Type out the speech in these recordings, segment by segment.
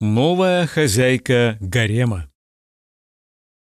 Новая хозяйка гарема.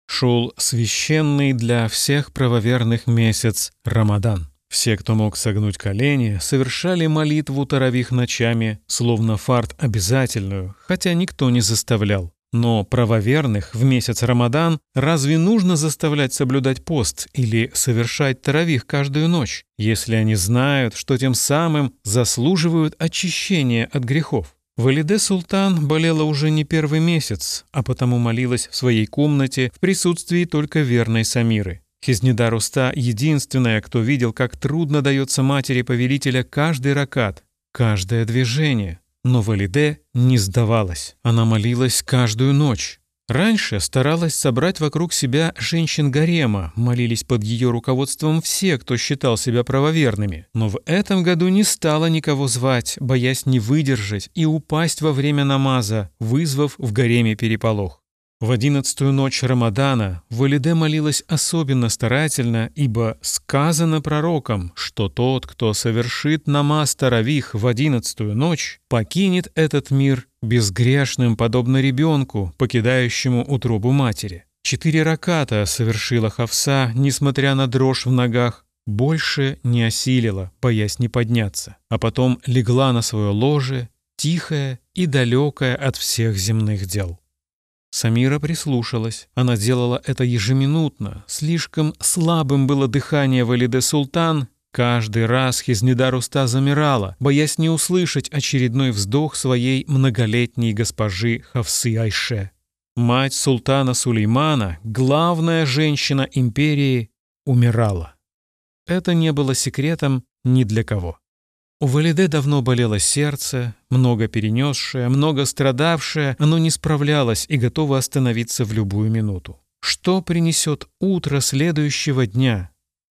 Шел священный для всех правоверных месяц Рамадан. Все, кто мог согнуть колени, совершали молитву таравих ночами, словно фарт обязательную, хотя никто не заставлял. Но правоверных в месяц Рамадан разве нужно заставлять соблюдать пост или совершать таравих каждую ночь, если они знают, что тем самым заслуживают очищения от грехов? Валиде Султан болела уже не первый месяц, а потому молилась в своей комнате в присутствии только верной Самиры. Хизнеда Руста — единственная, кто видел, как трудно дается матери повелителя каждый ракат, каждое движение. Но Валиде не сдавалась. Она молилась каждую ночь. Раньше старалась собрать вокруг себя женщин гарема, молились под ее руководством все, кто считал себя правоверными. Но в этом году не стала никого звать, боясь не выдержать и упасть во время намаза, вызвав в гареме переполох. В одиннадцатую ночь Рамадана Валиде молилась особенно старательно, ибо сказано пророком, что тот, кто совершит намаз Таравих в одиннадцатую ночь, покинет этот мир безгрешным, подобно ребенку, покидающему утробу матери. Четыре раката совершила Хавса, несмотря на дрожь в ногах, больше не осилила, боясь не подняться, а потом легла на свое ложе, тихая и далекая от всех земных дел. Самира прислушалась. Она делала это ежеминутно. Слишком слабым было дыхание Валиде Султан. Каждый раз Хизнеда Руста замирала, боясь не услышать очередной вздох своей многолетней госпожи Хавсы Айше. Мать султана Сулеймана, главная женщина империи, умирала. Это не было секретом ни для кого. У Валиде давно болело сердце, много перенесшее, много страдавшее, оно не справлялось и готово остановиться в любую минуту. Что принесет утро следующего дня?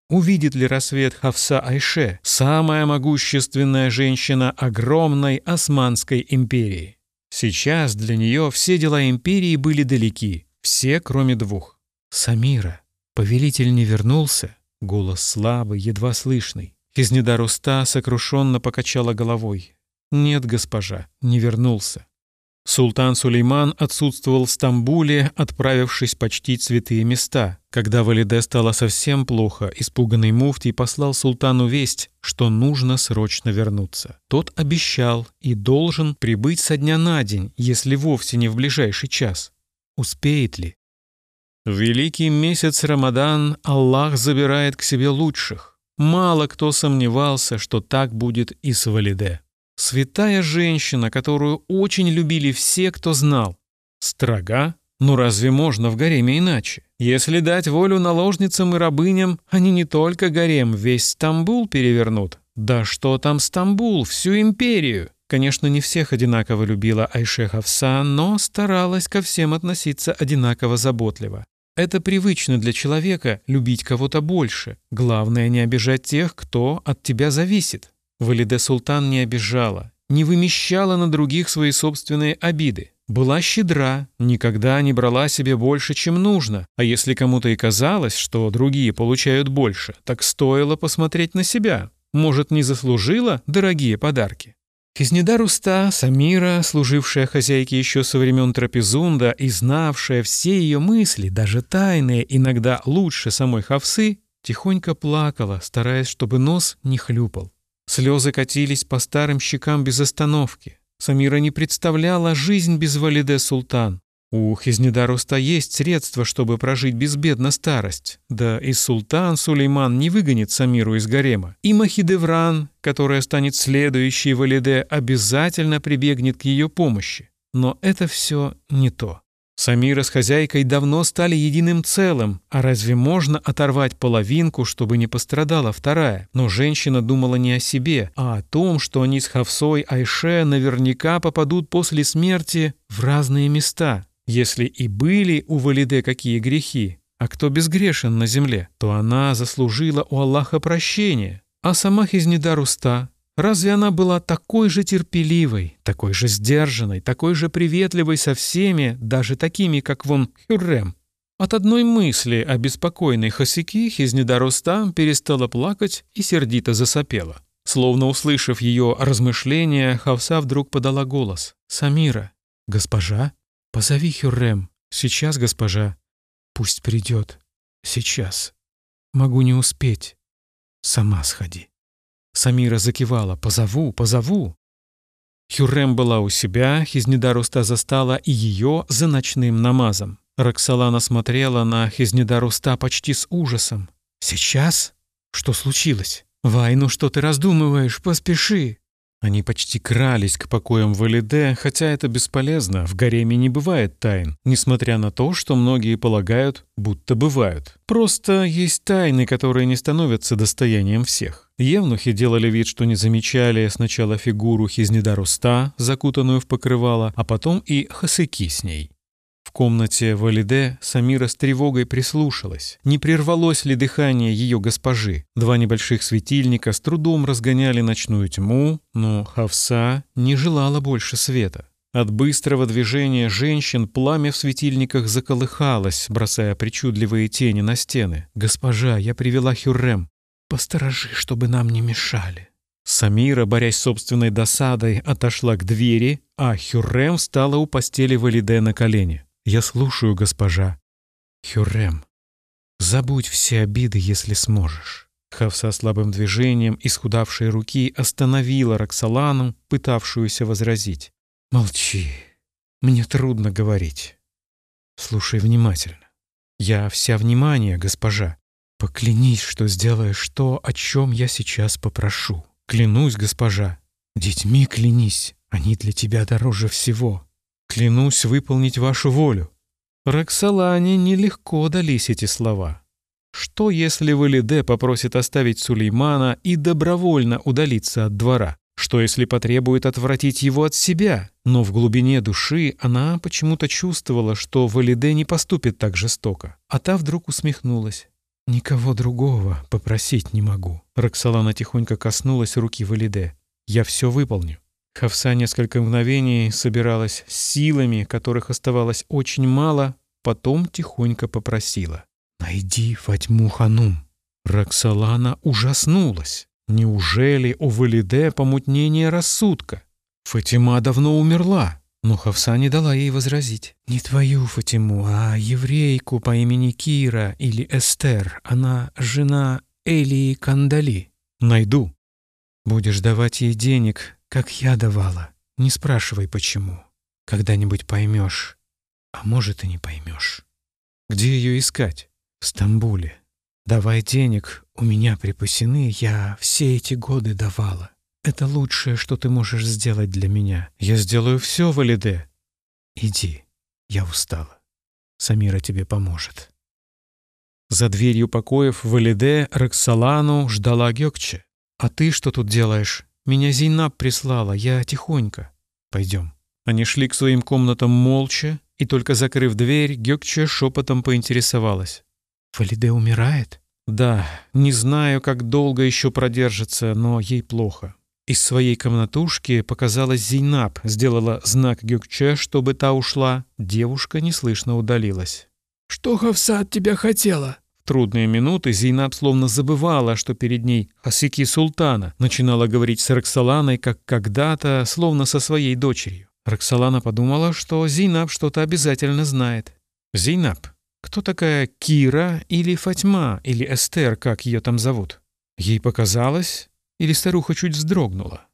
Увидит ли рассвет Хавса Айше, самая могущественная женщина огромной Османской империи? Сейчас для нее все дела империи были далеки, все кроме двух. Самира. Повелитель не вернулся, голос слабый, едва слышный. Хизнеда уста сокрушенно покачала головой. «Нет, госпожа, не вернулся». Султан Сулейман отсутствовал в Стамбуле, отправившись почтить святые места. Когда Валиде стало совсем плохо, испуганный муфтий послал султану весть, что нужно срочно вернуться. Тот обещал и должен прибыть со дня на день, если вовсе не в ближайший час. Успеет ли? В великий месяц Рамадан Аллах забирает к себе лучших. Мало кто сомневался, что так будет и с Валиде. Святая женщина, которую очень любили все, кто знал. Строга? Ну разве можно в гареме иначе? Если дать волю наложницам и рабыням, они не только гарем, весь Стамбул перевернут. Да что там Стамбул, всю империю. Конечно, не всех одинаково любила Айше Хавса, но старалась ко всем относиться одинаково заботливо. Это привычно для человека любить кого-то больше. Главное не обижать тех, кто от тебя зависит. Валиде Султан не обижала, не вымещала на других свои собственные обиды. Была щедра, никогда не брала себе больше, чем нужно. А если кому-то и казалось, что другие получают больше, так стоило посмотреть на себя. Может, не заслужила дорогие подарки? Хизнеда Руста, Самира, служившая хозяйке еще со времен Трапезунда и знавшая все ее мысли, даже тайные, иногда лучше самой Хавсы, тихонько плакала, стараясь, чтобы нос не хлюпал. Слезы катились по старым щекам без остановки. Самира не представляла жизнь без Валиде Султан. У Хизнедаруста есть средства, чтобы прожить безбедно старость. Да и султан Сулейман не выгонит Самиру из гарема. И Махидевран, которая станет следующей Валиде, обязательно прибегнет к ее помощи. Но это все не то. Самира с хозяйкой давно стали единым целым, а разве можно оторвать половинку, чтобы не пострадала вторая? Но женщина думала не о себе, а о том, что они с Хавсой Айше наверняка попадут после смерти в разные места. Если и были у Валиде какие грехи, а кто безгрешен на земле, то она заслужила у Аллаха прощения. А сама Хизнеда Руста, разве она была такой же терпеливой, такой же сдержанной, такой же приветливой со всеми, даже такими, как вон Хюррем? От одной мысли о беспокойной Хосяки Хизнеда Руста перестала плакать и сердито засопела. Словно услышав ее размышления, Хавса вдруг подала голос. «Самира, «Госпожа? Позови Хюррем. Сейчас, госпожа. Пусть придет. Сейчас. Могу не успеть. Сама сходи». Самира закивала. «Позову, позову». Хюррем была у себя, Хизнедаруста застала и ее за ночным намазом. Роксолана смотрела на Хизнедаруста почти с ужасом. «Сейчас? Что случилось? Вай, ну что ты раздумываешь? Поспеши!» Они почти крались к покоям Валиде, хотя это бесполезно, в гареме не бывает тайн, несмотря на то, что многие полагают, будто бывают. Просто есть тайны, которые не становятся достоянием всех. Евнухи делали вид, что не замечали сначала фигуру Хизнедаруста, закутанную в покрывало, а потом и Хасыки с ней. В комнате Валиде Самира с тревогой прислушалась. Не прервалось ли дыхание ее госпожи? Два небольших светильника с трудом разгоняли ночную тьму, но Хавса не желала больше света. От быстрого движения женщин пламя в светильниках заколыхалось, бросая причудливые тени на стены. «Госпожа, я привела Хюррем. Посторожи, чтобы нам не мешали». Самира, борясь с собственной досадой, отошла к двери, а Хюррем встала у постели Валиде на колени. «Я слушаю, госпожа». «Хюррем, забудь все обиды, если сможешь». Хавса слабым движением исхудавшей руки остановила Роксолану, пытавшуюся возразить. «Молчи. Мне трудно говорить. Слушай внимательно. Я вся внимание, госпожа. Поклянись, что сделаешь то, о чем я сейчас попрошу. Клянусь, госпожа. Детьми клянись. Они для тебя дороже всего. Клянусь выполнить вашу волю». Роксолане нелегко дались эти слова. Что, если Валиде попросит оставить Сулеймана и добровольно удалиться от двора? Что, если потребует отвратить его от себя? Но в глубине души она почему-то чувствовала, что Валиде не поступит так жестоко. А та вдруг усмехнулась. «Никого другого попросить не могу». Роксолана тихонько коснулась руки Валиде. «Я все выполню». Хавса несколько мгновений собиралась с силами, которых оставалось очень мало, потом тихонько попросила. «Найди Фатьму Ханум». Роксолана ужаснулась. Неужели у Валиде помутнение рассудка? Фатима давно умерла, но Хавса не дала ей возразить. «Не твою Фатиму, а еврейку по имени Кира или Эстер. Она жена Элии Кандали. Найду. Будешь давать ей денег, как я давала. Не спрашивай, почему. Когда-нибудь поймешь. А может, и не поймешь. Где ее искать? В Стамбуле. Давай денег, у меня припасены, я все эти годы давала. Это лучшее, что ты можешь сделать для меня. Я сделаю все, Валиде. Иди, я устала. Самира тебе поможет. За дверью покоев Валиде Роксолану ждала Гёкче. «А ты что тут делаешь?» Меня Зейнаб прислала, я тихонько. Пойдем. Они шли к своим комнатам молча, и только закрыв дверь, Гёкче шепотом поинтересовалась. «Фалиде умирает?» «Да, не знаю, как долго еще продержится, но ей плохо». Из своей комнатушки показалась Зейнаб, сделала знак Гёкче, чтобы та ушла. Девушка неслышно удалилась. «Что Хавса от тебя хотела?» Трудные минуты Зейнаб словно забывала, что перед ней Хасики Султана, начинала говорить с Роксоланой, как когда-то, словно со своей дочерью. Роксолана подумала, что Зейнаб что-то обязательно знает. «Зейнаб, кто такая Кира или Фатьма, или Эстер, как ее там зовут?» Ей показалось, или старуха чуть вздрогнула.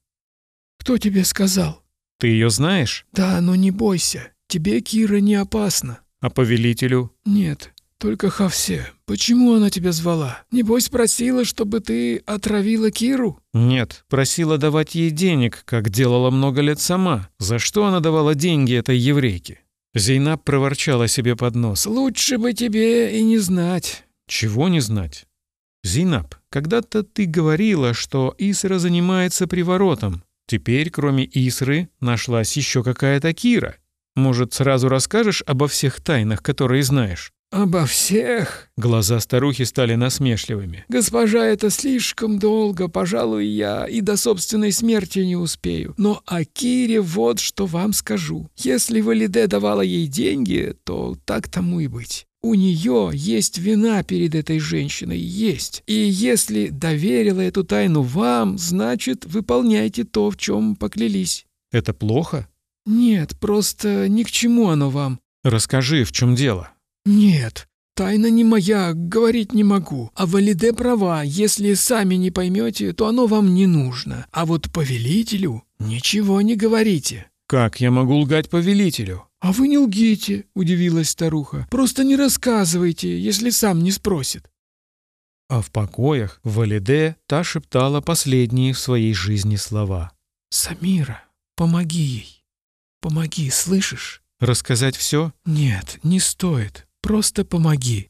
«Кто тебе сказал?» «Ты ее знаешь?» «Да, но не бойся, тебе Кира не опасна». «А повелителю?» «Нет, только Хавсе, почему она тебя звала? Небось просила, чтобы ты отравила Киру? Нет, просила давать ей денег, как делала много лет сама. За что она давала деньги этой еврейке? Зейнаб проворчала себе под нос. Лучше бы тебе и не знать. Чего не знать? Зейнаб, когда-то ты говорила, что Исра занимается приворотом. Теперь, кроме Исры, нашлась еще какая-то Кира. Может, сразу расскажешь обо всех тайнах, которые знаешь? «Обо всех?» Глаза старухи стали насмешливыми. «Госпожа, это слишком долго, пожалуй, я и до собственной смерти не успею. Но о Кире вот что вам скажу. Если Валиде давала ей деньги, то так тому и быть. У нее есть вина перед этой женщиной, есть. И если доверила эту тайну вам, значит, выполняйте то, в чем поклялись». «Это плохо?» «Нет, просто ни к чему оно вам». «Расскажи, в чем дело?» «Нет, тайна не моя, говорить не могу. А Валиде права, если сами не поймете, то оно вам не нужно. А вот повелителю ничего не говорите». «Как я могу лгать повелителю?» «А вы не лгите», — удивилась старуха. «Просто не рассказывайте, если сам не спросит». А в покоях Валиде та шептала последние в своей жизни слова. «Самира, помоги ей. Помоги, слышишь?» «Рассказать все?» «Нет, не стоит. Просто помоги».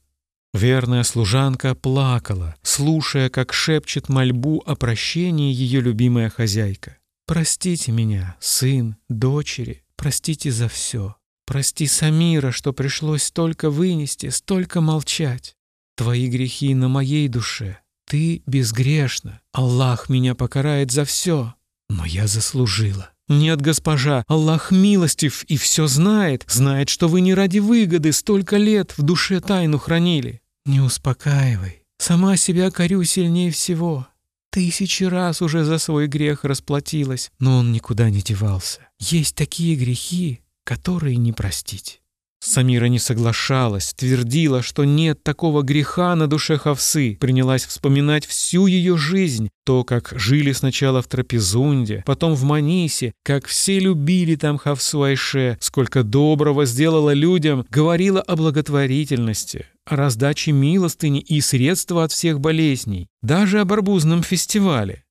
Верная служанка плакала, слушая, как шепчет мольбу о прощении ее любимая хозяйка. «Простите меня, сын, дочери, простите за все. Прости Самира, что пришлось столько вынести, столько молчать. Твои грехи на моей душе. Ты безгрешна. Аллах меня покарает за все. Но я заслужила. Нет, госпожа, Аллах милостив и все знает. Знает, что вы не ради выгоды столько лет в душе тайну хранили. Не успокаивай. Сама себя корю сильнее всего. Тысячи раз уже за свой грех расплатилась, но он никуда не девался. Есть такие грехи, которые не простить. Самира не соглашалась, твердила, что нет такого греха на душе Хавсы, принялась вспоминать всю ее жизнь, то, как жили сначала в Трапезунде, потом в Манисе, как все любили там Хавсу Айше, сколько доброго сделала людям, говорила о благотворительности, о раздаче милостыни и средства от всех болезней, даже о барбузном фестивале.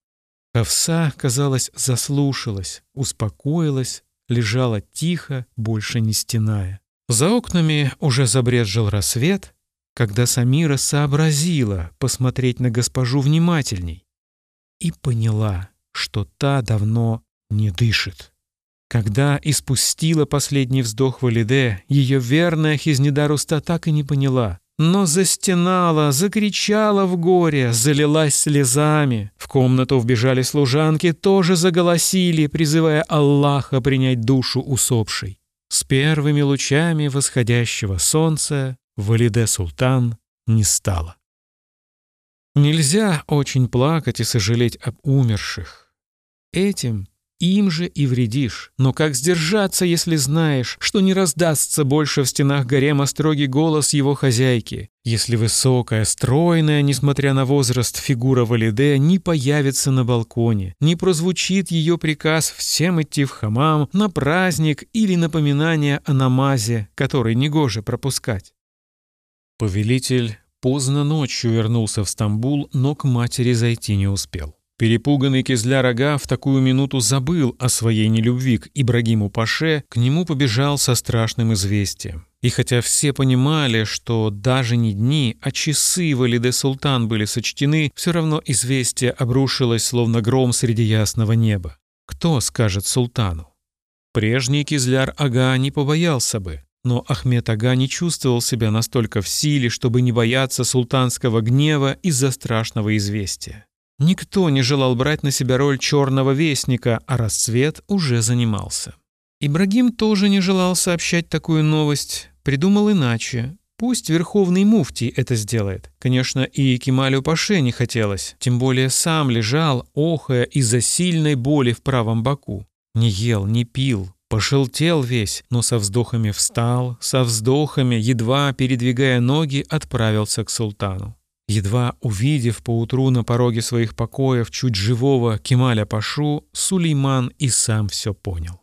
Хавса, казалось, заслушалась, успокоилась, лежала тихо, больше не стеная. За окнами уже забрезжил рассвет, когда Самира сообразила посмотреть на госпожу внимательней и поняла, что та давно не дышит. Когда испустила последний вздох Валиде, ее верная Хизнедаруста так и не поняла, но застенала, закричала в горе, залилась слезами. В комнату вбежали служанки, тоже заголосили, призывая Аллаха принять душу усопшей. С первыми лучами восходящего солнца Валиде Султан не стало. Нельзя очень плакать и сожалеть об умерших. Этим им же и вредишь. Но как сдержаться, если знаешь, что не раздастся больше в стенах гарема строгий голос его хозяйки, если высокая, стройная, несмотря на возраст, фигура Валиде не появится на балконе, не прозвучит ее приказ всем идти в хамам на праздник или напоминание о намазе, который негоже пропускать? Повелитель поздно ночью вернулся в Стамбул, но к матери зайти не успел. Перепуганный Кизляр Ага в такую минуту забыл о своей нелюбви к Ибрагиму Паше, к нему побежал со страшным известием. И хотя все понимали, что даже не дни, а часы Валиде Султан были сочтены, все равно известие обрушилось, словно гром среди ясного неба. Кто скажет султану? Прежний Кизляр Ага не побоялся бы, но Ахмед Ага не чувствовал себя настолько в силе, чтобы не бояться султанского гнева из-за страшного известия. Никто не желал брать на себя роль черного вестника, а расцвет уже занимался. Ибрагим тоже не желал сообщать такую новость, придумал иначе. Пусть верховный муфтий это сделает. Конечно, и Кемалю Паше не хотелось, тем более сам лежал, охая из-за сильной боли в правом боку. Не ел, не пил, пошелтел весь, но со вздохами встал, со вздохами, едва передвигая ноги, отправился к султану. Едва увидев поутру на пороге своих покоев чуть живого Кемаля Пашу, Сулейман и сам все понял.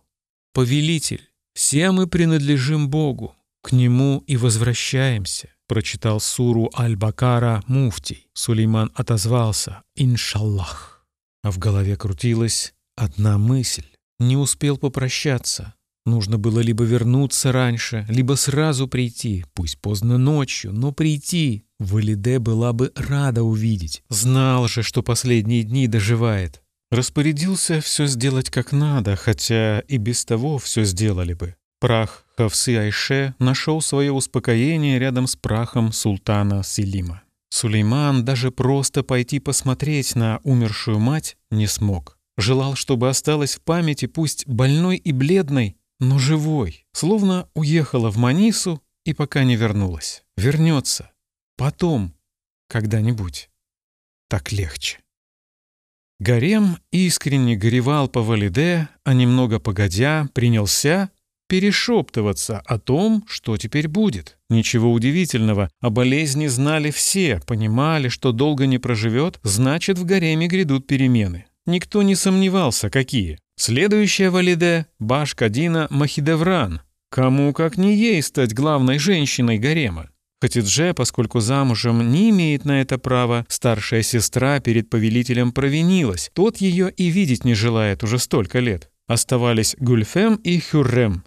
«Повелитель, все мы принадлежим Богу, к Нему и возвращаемся», прочитал суру Аль-Бакара Муфтий. Сулейман отозвался «Иншаллах». А в голове крутилась одна мысль. Не успел попрощаться. Нужно было либо вернуться раньше, либо сразу прийти, пусть поздно ночью, но прийти, Валиде была бы рада увидеть. Знал же, что последние дни доживает. Распорядился все сделать как надо, хотя и без того все сделали бы. Прах Хавсы Айше нашел свое успокоение рядом с прахом султана Селима. Сулейман даже просто пойти посмотреть на умершую мать не смог. Желал, чтобы осталась в памяти пусть больной и бледной, но живой, словно уехала в Манису и пока не вернулась. Вернется, Потом, когда-нибудь. Так легче. Гарем искренне горевал по Валиде, а немного погодя принялся перешептываться о том, что теперь будет. Ничего удивительного, о болезни знали все, понимали, что долго не проживет, значит, в гареме грядут перемены. Никто не сомневался, какие. Следующая Валиде — Баш-Кадина Махидевран. Кому, как не ей, стать главной женщиной гарема? Хатидже, поскольку замужем не имеет на это права, старшая сестра перед повелителем провинилась. Тот ее и видеть не желает уже столько лет. Оставались Гульфем и Хюррем,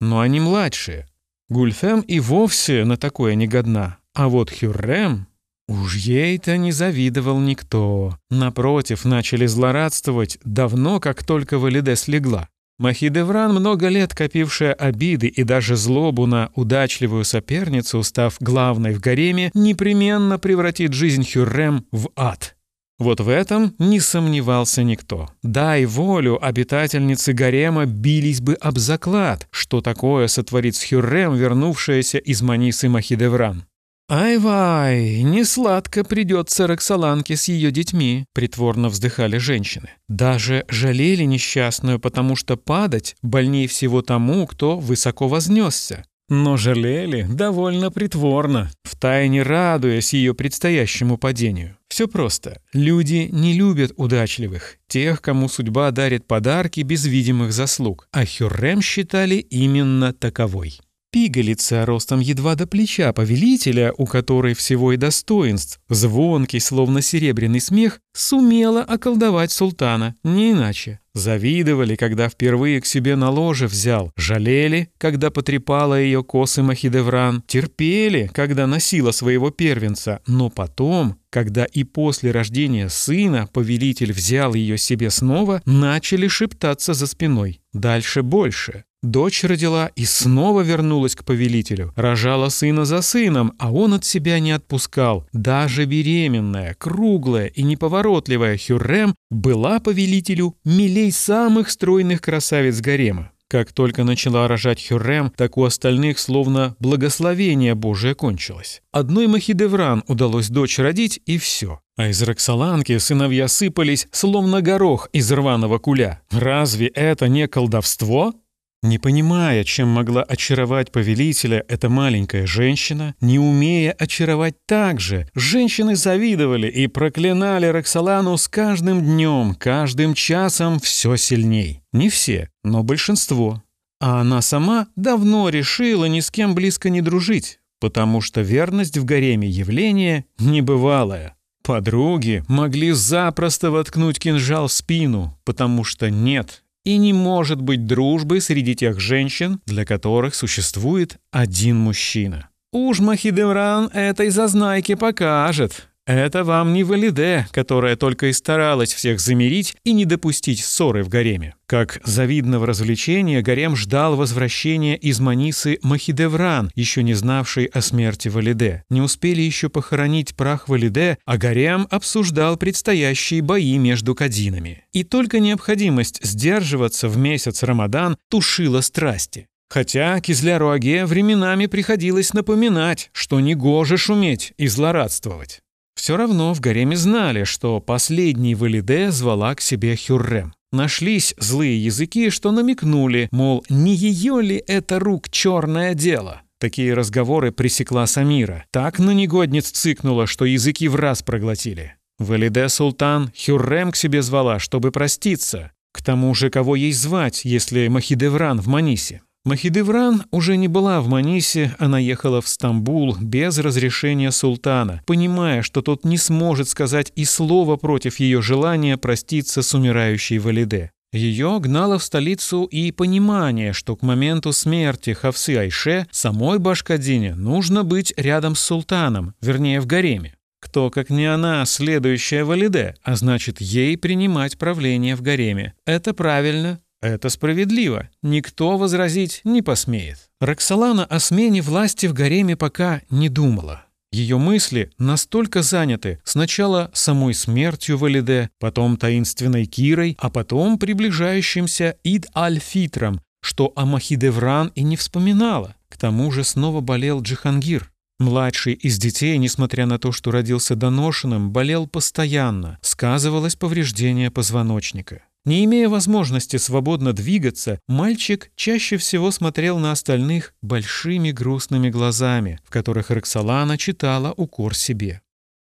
но они младшие. Гульфем и вовсе на такое не годна. А вот Хюррем... Уж ей-то не завидовал никто. Напротив, начали злорадствовать давно, как только Валиде слегла. Махидевран, много лет копившая обиды и даже злобу на удачливую соперницу, став главной в гареме, непременно превратит жизнь Хюррем в ад. Вот в этом не сомневался никто. Дай волю, обитательницы гарема бились бы об заклад, что такое сотворит с Хюррем, вернувшаяся из Манисы Махидевран. «Ай-вай, не сладко придется Роксоланке с ее детьми», — притворно вздыхали женщины. Даже жалели несчастную, потому что падать больнее всего тому, кто высоко вознесся. Но жалели довольно притворно, втайне радуясь ее предстоящему падению. Все просто. Люди не любят удачливых, тех, кому судьба дарит подарки без видимых заслуг, а Хюррем считали именно таковой. Пигалица ростом едва до плеча повелителя, у которой всего и достоинств, звонкий, словно серебряный смех, сумела околдовать султана, не иначе. Завидовали, когда впервые к себе на ложе взял, жалели, когда потрепала ее косы Махидевран, терпели, когда носила своего первенца, но потом, когда и после рождения сына повелитель взял ее себе снова, начали шептаться за спиной. Дальше больше. Дочь родила и снова вернулась к повелителю. Рожала сына за сыном, а он от себя не отпускал. Даже беременная, круглая и неповоротливая Хюррем была повелителю милей самых стройных красавиц гарема. Как только начала рожать Хюррем, так у остальных словно благословение Божие кончилось. Одной Махидевран удалось дочь родить, и все. А из Роксоланки сыновья сыпались, словно горох из рваного куля. Разве это не колдовство? Не понимая, чем могла очаровать повелителя эта маленькая женщина, не умея очаровать так же, женщины завидовали и проклинали Роксолану с каждым днем, каждым часом все сильней. Не все, но большинство. А она сама давно решила ни с кем близко не дружить, потому что верность в гареме явление небывалое. Подруги могли запросто воткнуть кинжал в спину, потому что нет, и не может быть дружбы среди тех женщин, для которых существует один мужчина. Уж Махидемран этой зазнайке покажет. Это вам не Валиде, которая только и старалась всех замирить и не допустить ссоры в гареме. Как завидного развлечения гарем ждал возвращения из Манисы Махидевран, еще не знавшей о смерти Валиде. Не успели еще похоронить прах Валиде, а гарем обсуждал предстоящие бои между кадинами. И только необходимость сдерживаться в месяц Рамадан тушила страсти. Хотя Кизляру Аге временами приходилось напоминать, что не гоже шуметь и злорадствовать. Все равно в гареме знали, что последний Валиде звала к себе Хюррем. Нашлись злые языки, что намекнули, мол, не ее ли это рук черное дело. Такие разговоры пресекла Самира. Так на негодниц цыкнула, что языки в раз проглотили. Валиде Султан Хюррем к себе звала, чтобы проститься. К тому же, кого ей звать, если Махидевран в Манисе? Махидевран уже не была в Манисе, она ехала в Стамбул без разрешения султана, понимая, что тот не сможет сказать и слова против ее желания проститься с умирающей Валиде. Ее гнало в столицу и понимание, что к моменту смерти Хавсы Айше самой Башкадине нужно быть рядом с султаном, вернее в гареме. Кто, как не она, следующая Валиде, а значит, ей принимать правление в гареме. Это правильно, это справедливо, никто возразить не посмеет. Роксолана о смене власти в гареме пока не думала. Ее мысли настолько заняты сначала самой смертью Валиде, потом таинственной Кирой, а потом приближающимся Ид-аль-Фитром, что о Махидевран и не вспоминала. К тому же снова болел Джихангир. Младший из детей, несмотря на то, что родился доношенным, болел постоянно, сказывалось повреждение позвоночника. Не имея возможности свободно двигаться, мальчик чаще всего смотрел на остальных большими грустными глазами, в которых Роксолана читала укор себе.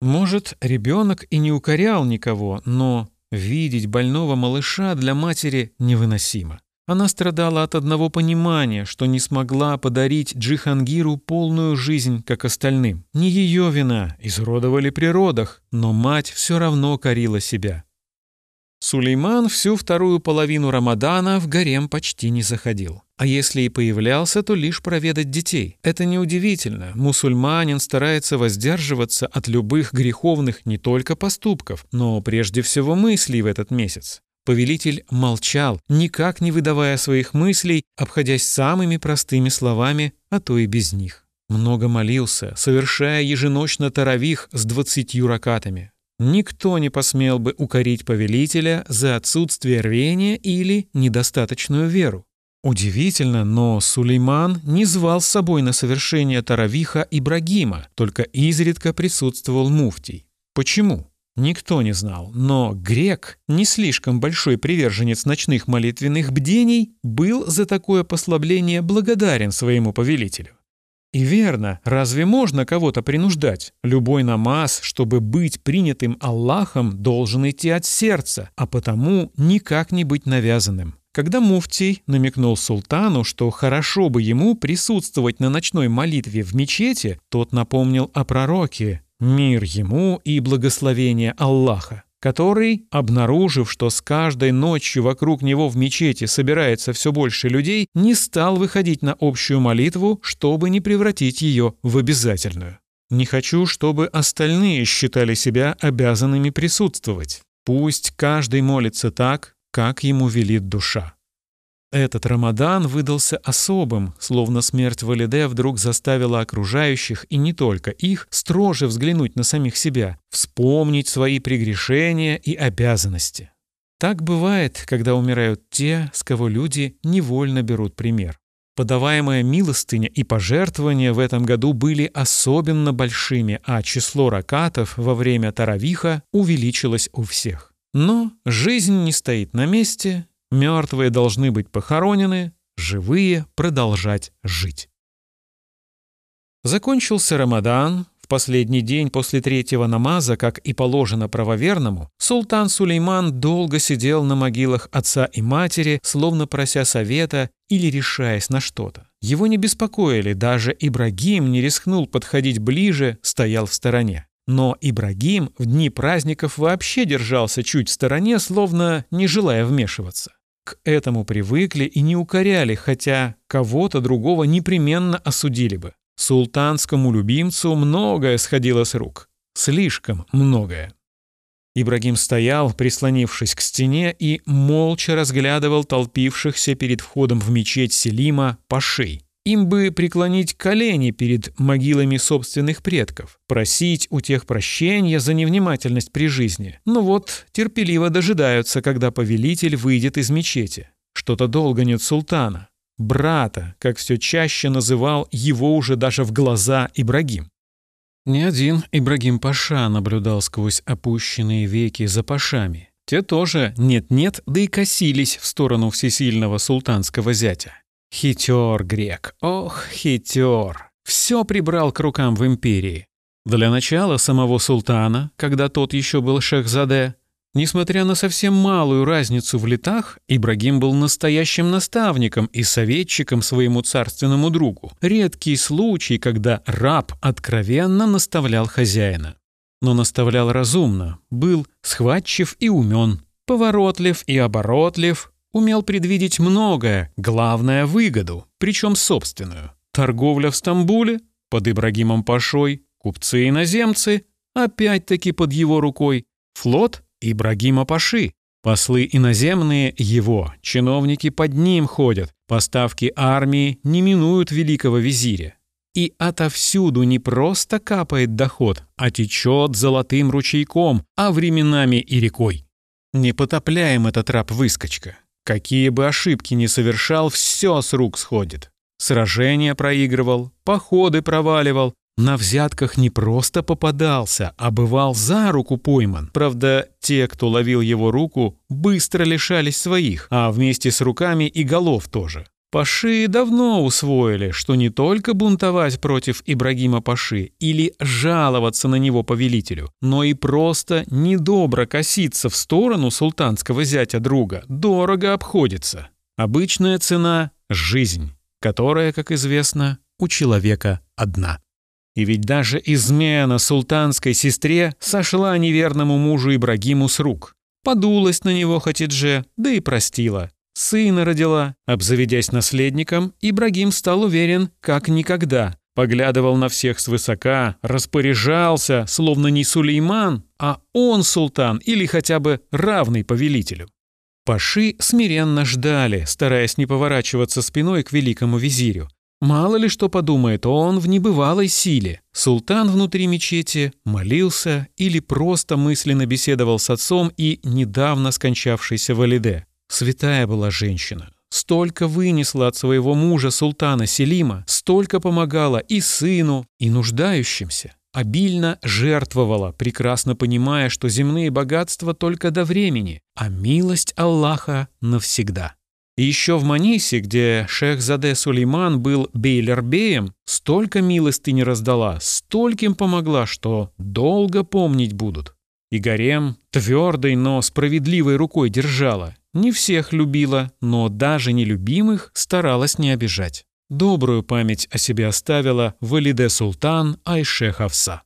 Может, ребенок и не укорял никого, но видеть больного малыша для матери невыносимо. Она страдала от одного понимания, что не смогла подарить Джихангиру полную жизнь, как остальным. Не ее вина, изуродовали при родах, но мать все равно корила себя. Сулейман всю вторую половину Рамадана в гарем почти не заходил. А если и появлялся, то лишь проведать детей. Это неудивительно. Мусульманин старается воздерживаться от любых греховных не только поступков, но прежде всего мыслей в этот месяц. Повелитель молчал, никак не выдавая своих мыслей, обходясь самыми простыми словами, а то и без них. Много молился, совершая еженочно таравих с двадцатью ракатами. Никто не посмел бы укорить повелителя за отсутствие рвения или недостаточную веру. Удивительно, но Сулейман не звал с собой на совершение таравиха Ибрагима, только изредка присутствовал муфтий. Почему? Никто не знал, но грек, не слишком большой приверженец ночных молитвенных бдений, был за такое послабление благодарен своему повелителю. И верно, разве можно кого-то принуждать? Любой намаз, чтобы быть принятым Аллахом, должен идти от сердца, а потому никак не быть навязанным. Когда муфтий намекнул султану, что хорошо бы ему присутствовать на ночной молитве в мечети, тот напомнил о пророке, Мир ему и благословение Аллаха, который, обнаружив, что с каждой ночью вокруг него в мечети собирается все больше людей, не стал выходить на общую молитву, чтобы не превратить ее в обязательную. Не хочу, чтобы остальные считали себя обязанными присутствовать. Пусть каждый молится так, как ему велит душа. Этот Рамадан выдался особым, словно смерть Валиде вдруг заставила окружающих, и не только их, строже взглянуть на самих себя, вспомнить свои прегрешения и обязанности. Так бывает, когда умирают те, с кого люди невольно берут пример. Подаваемая милостыня и пожертвования в этом году были особенно большими, а число ракатов во время Таравиха увеличилось у всех. Но жизнь не стоит на месте, Мертвые должны быть похоронены, живые продолжать жить. Закончился Рамадан. В последний день после третьего намаза, как и положено правоверному, султан Сулейман долго сидел на могилах отца и матери, словно прося совета или решаясь на что-то. Его не беспокоили, даже Ибрагим не рискнул подходить ближе, стоял в стороне. Но Ибрагим в дни праздников вообще держался чуть в стороне, словно не желая вмешиваться. К этому привыкли и не укоряли, хотя кого-то другого непременно осудили бы. Султанскому любимцу многое сходило с рук. Слишком многое. Ибрагим стоял, прислонившись к стене, и молча разглядывал толпившихся перед входом в мечеть Селима пашей. Им бы преклонить колени перед могилами собственных предков, просить у тех прощения за невнимательность при жизни. Но вот терпеливо дожидаются, когда повелитель выйдет из мечети. Что-то долго нет султана. Брата, как все чаще называл его уже даже в глаза Ибрагим. Ни один Ибрагим Паша наблюдал сквозь опущенные веки за пашами. Те тоже нет-нет, да и косились в сторону всесильного султанского зятя. Хитер грек, ох, хитер. Все прибрал к рукам в империи. Для начала самого султана, когда тот еще был шехзаде, несмотря на совсем малую разницу в летах, Ибрагим был настоящим наставником и советчиком своему царственному другу. Редкий случай, когда раб откровенно наставлял хозяина. Но наставлял разумно, был схватчив и умен, поворотлив и оборотлив, умел предвидеть многое, главное — выгоду, причем собственную. Торговля в Стамбуле под Ибрагимом Пашой, купцы-иноземцы опять-таки под его рукой, флот Ибрагима Паши, послы иноземные его, чиновники под ним ходят, поставки армии не минуют великого визиря. И отовсюду не просто капает доход, а течет золотым ручейком, а временами и рекой. Не потопляем этот раб-выскочка. Какие бы ошибки ни совершал, все с рук сходит. Сражения проигрывал, походы проваливал, На взятках не просто попадался, а бывал за руку пойман. Правда, те, кто ловил его руку, быстро лишались своих, а вместе с руками и голов тоже. Паши давно усвоили, что не только бунтовать против Ибрагима Паши или жаловаться на него повелителю, но и просто недобро коситься в сторону султанского зятя друга дорого обходится. Обычная цена – жизнь, которая, как известно, у человека одна. И ведь даже измена султанской сестре сошла неверному мужу Ибрагиму с рук. Подулась на него Хатидже, да и простила. Сына родила. Обзаведясь наследником, Ибрагим стал уверен, как никогда. Поглядывал на всех свысока, распоряжался, словно не Сулейман, а он султан или хотя бы равный повелителю. Паши смиренно ждали, стараясь не поворачиваться спиной к великому визирю. Мало ли что подумает он в небывалой силе. Султан внутри мечети молился или просто мысленно беседовал с отцом и недавно скончавшейся Валиде. Святая была женщина. Столько вынесла от своего мужа султана Селима, столько помогала и сыну, и нуждающимся. Обильно жертвовала, прекрасно понимая, что земные богатства только до времени, а милость Аллаха навсегда. И еще в Манисе, где шех Заде Сулейман был бейлербеем, столько милостыни раздала, стольким помогла, что долго помнить будут. И Гарем твердой, но справедливой рукой держала. Не всех любила, но даже нелюбимых старалась не обижать. Добрую память о себе оставила Валиде Султан Айше Хавса.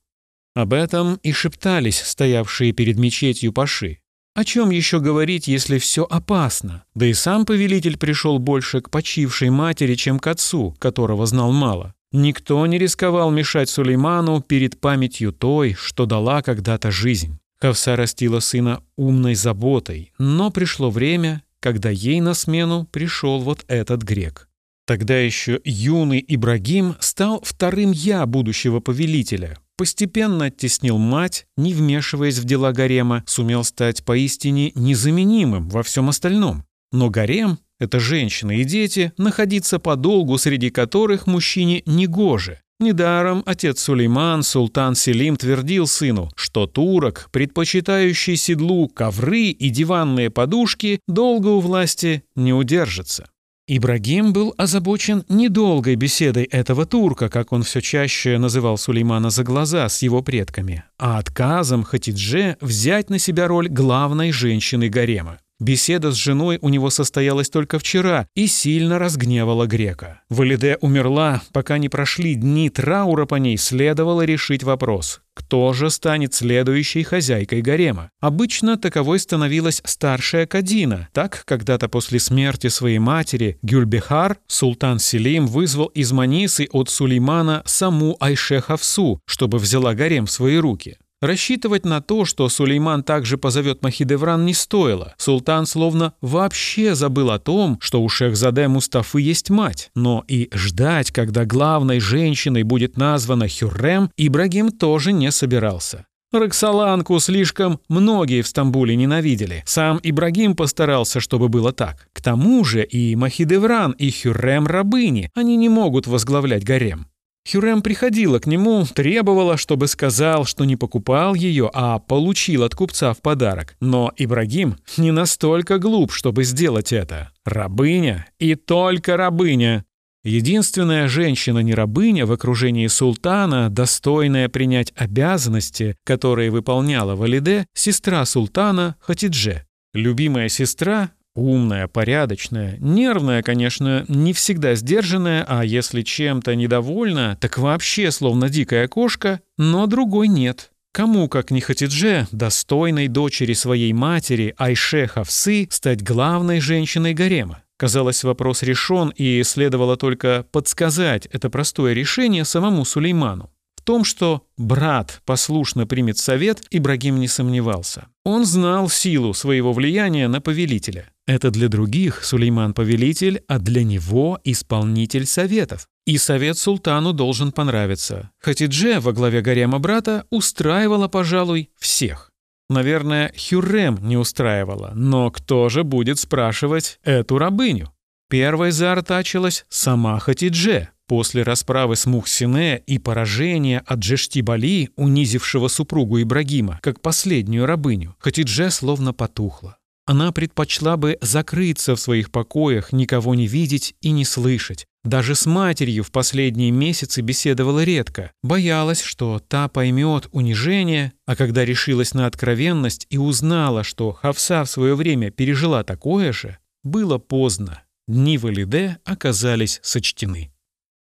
Об этом и шептались стоявшие перед мечетью паши. О чем еще говорить, если все опасно? Да и сам повелитель пришел больше к почившей матери, чем к отцу, которого знал мало. Никто не рисковал мешать Сулейману перед памятью той, что дала когда-то жизнь. Хавса растила сына умной заботой, но пришло время, когда ей на смену пришел вот этот грек. Тогда еще юный Ибрагим стал вторым «я» будущего повелителя, Постепенно оттеснил мать, не вмешиваясь в дела гарема, сумел стать поистине незаменимым во всем остальном. Но гарем — это женщины и дети, находиться подолгу, среди которых мужчине негоже. Недаром отец Сулейман, султан Селим, твердил сыну, что турок, предпочитающий седлу ковры и диванные подушки, долго у власти не удержится. Ибрагим был озабочен недолгой беседой этого турка, как он все чаще называл Сулеймана за глаза с его предками, а отказом Хатидже взять на себя роль главной женщины гарема. Беседа с женой у него состоялась только вчера и сильно разгневала грека. Валиде умерла, пока не прошли дни траура по ней, следовало решить вопрос. Кто же станет следующей хозяйкой гарема? Обычно таковой становилась старшая Кадина. Так, когда-то после смерти своей матери Гюльбехар, султан Селим вызвал из Манисы от Сулеймана саму Айше Хавсу, чтобы взяла гарем в свои руки. Рассчитывать на то, что Сулейман также позовет Махидевран, не стоило. Султан словно вообще забыл о том, что у Шехзаде Мустафы есть мать. Но и ждать, когда главной женщиной будет названа Хюррем, Ибрагим тоже не собирался. Роксоланку слишком многие в Стамбуле ненавидели. Сам Ибрагим постарался, чтобы было так. К тому же и Махидевран, и Хюррем рабыни, они не могут возглавлять гарем. Хюрем приходила к нему, требовала, чтобы сказал, что не покупал ее, а получил от купца в подарок. Но Ибрагим не настолько глуп, чтобы сделать это. Рабыня и только рабыня. Единственная женщина-не-рабыня в окружении султана, достойная принять обязанности, которые выполняла Валиде, сестра султана Хатидже. Любимая сестра Умная, порядочная, нервная, конечно, не всегда сдержанная, а если чем-то недовольна, так вообще словно дикая кошка, но другой нет. Кому, как не Хатидже, достойной дочери своей матери Айше Хавсы, стать главной женщиной гарема? Казалось, вопрос решен, и следовало только подсказать это простое решение самому Сулейману том, что брат послушно примет совет, Ибрагим не сомневался. Он знал силу своего влияния на повелителя. Это для других Сулейман повелитель, а для него исполнитель советов. И совет султану должен понравиться. Хатидже во главе гарема брата устраивала, пожалуй, всех. Наверное, Хюррем не устраивала, но кто же будет спрашивать эту рабыню? Первой заортачилась сама Хатидже. После расправы с Мухсине и поражения от Джештибали, унизившего супругу Ибрагима, как последнюю рабыню, Хатидже словно потухла. Она предпочла бы закрыться в своих покоях, никого не видеть и не слышать. Даже с матерью в последние месяцы беседовала редко. Боялась, что та поймет унижение, а когда решилась на откровенность и узнала, что Хавса в свое время пережила такое же, было поздно. Дни Валиде оказались сочтены.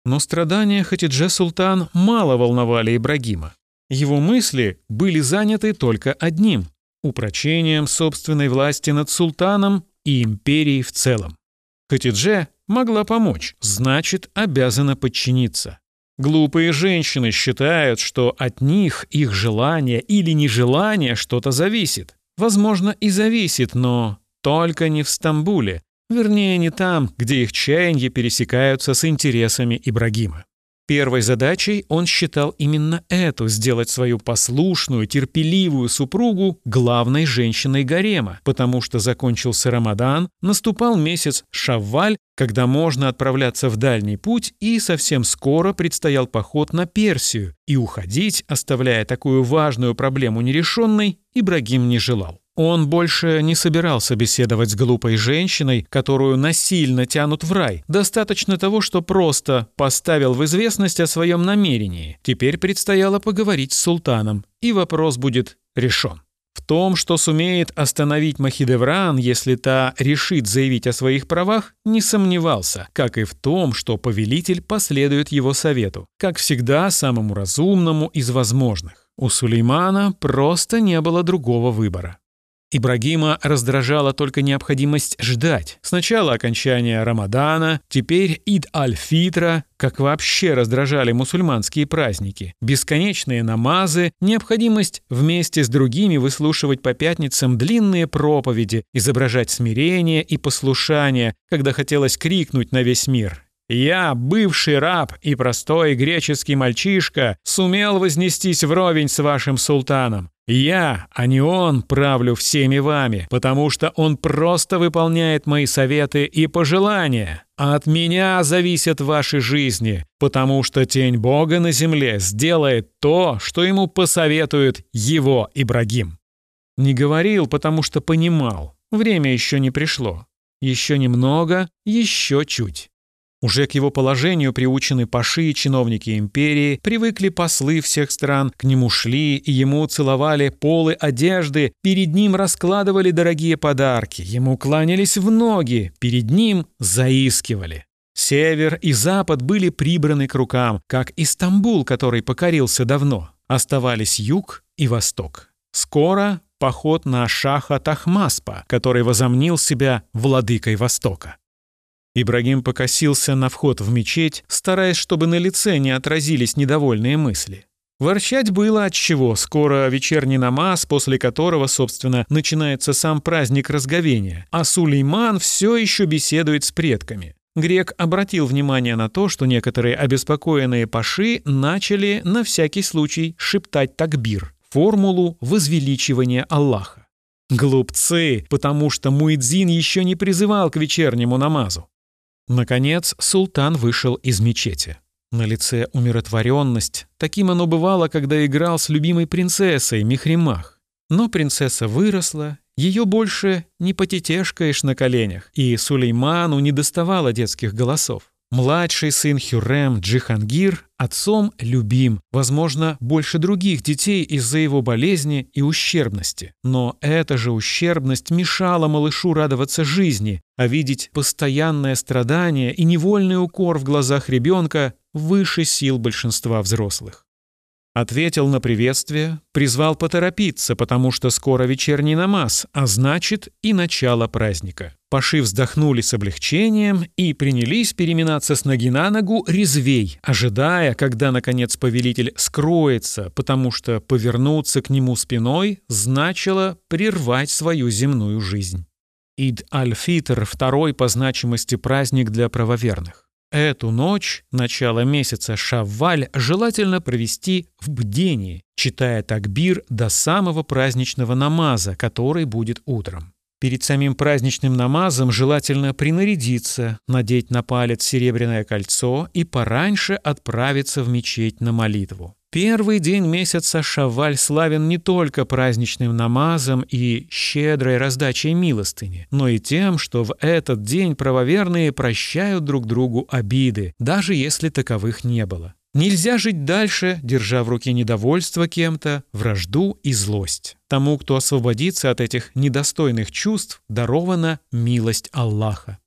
Но страдания Хатидже Султан мало волновали Ибрагима. Его мысли были заняты только одним – упрочением собственной власти над султаном и империей в целом. Хатидже могла помочь, значит, обязана подчиниться. Глупые женщины считают, что от них их желание или нежелание что-то зависит. Возможно, и зависит, но только не в Стамбуле, Вернее, не там, где их чаяния пересекаются с интересами Ибрагима. Первой задачей он считал именно эту – сделать свою послушную, терпеливую супругу главной женщиной гарема, потому что закончился Рамадан, наступал месяц Шавваль, когда можно отправляться в дальний путь, и совсем скоро предстоял поход на Персию, и уходить, оставляя такую важную проблему нерешенной, Ибрагим не желал. Он больше не собирался беседовать с глупой женщиной, которую насильно тянут в рай. Достаточно того, что просто поставил в известность о своем намерении. Теперь предстояло поговорить с султаном, и вопрос будет решен. В том, что сумеет остановить Махидевран, если та решит заявить о своих правах, не сомневался, как и в том, что повелитель последует его совету, как всегда самому разумному из возможных. У Сулеймана просто не было другого выбора. Ибрагима раздражала только необходимость ждать. Сначала окончания Рамадана, теперь Ид-аль-Фитра, как вообще раздражали мусульманские праздники, бесконечные намазы, необходимость вместе с другими выслушивать по пятницам длинные проповеди, изображать смирение и послушание, когда хотелось крикнуть на весь мир. Я, бывший раб и простой греческий мальчишка, сумел вознестись вровень с вашим султаном. Я, а не он, правлю всеми вами, потому что он просто выполняет мои советы и пожелания. А от меня зависят ваши жизни, потому что тень Бога на земле сделает то, что ему посоветует его Ибрагим. Не говорил, потому что понимал. Время еще не пришло. Еще немного, еще чуть. Уже к его положению приучены паши и чиновники империи, привыкли послы всех стран, к нему шли и ему целовали полы одежды, перед ним раскладывали дорогие подарки, ему кланялись в ноги, перед ним заискивали. Север и запад были прибраны к рукам, как и Стамбул, который покорился давно. Оставались юг и восток. Скоро поход на Шаха Тахмаспа, который возомнил себя владыкой Востока. Ибрагим покосился на вход в мечеть, стараясь, чтобы на лице не отразились недовольные мысли. Ворчать было от чего, скоро вечерний намаз, после которого, собственно, начинается сам праздник разговения, а Сулейман все еще беседует с предками. Грек обратил внимание на то, что некоторые обеспокоенные паши начали на всякий случай шептать такбир, формулу возвеличивания Аллаха. Глупцы, потому что Муэдзин еще не призывал к вечернему намазу. Наконец, султан вышел из мечети. На лице умиротворенность. Таким оно бывало, когда играл с любимой принцессой Михримах. Но принцесса выросла, ее больше не потетешкаешь на коленях, и Сулейману не доставало детских голосов. Младший сын Хюррем Джихангир отцом любим, возможно, больше других детей из-за его болезни и ущербности. Но эта же ущербность мешала малышу радоваться жизни, а видеть постоянное страдание и невольный укор в глазах ребенка выше сил большинства взрослых. Ответил на приветствие, призвал поторопиться, потому что скоро вечерний намаз, а значит и начало праздника. Паши вздохнули с облегчением и принялись переминаться с ноги на ногу резвей, ожидая, когда, наконец, повелитель скроется, потому что повернуться к нему спиной значило прервать свою земную жизнь. Ид-аль-Фитр – второй по значимости праздник для правоверных. Эту ночь, начало месяца Шавваль, желательно провести в бдении, читая такбир до самого праздничного намаза, который будет утром. Перед самим праздничным намазом желательно принарядиться, надеть на палец серебряное кольцо и пораньше отправиться в мечеть на молитву. Первый день месяца Шаваль славен не только праздничным намазом и щедрой раздачей милостыни, но и тем, что в этот день правоверные прощают друг другу обиды, даже если таковых не было. Нельзя жить дальше, держа в руке недовольство кем-то, вражду и злость. Тому, кто освободится от этих недостойных чувств, дарована милость Аллаха.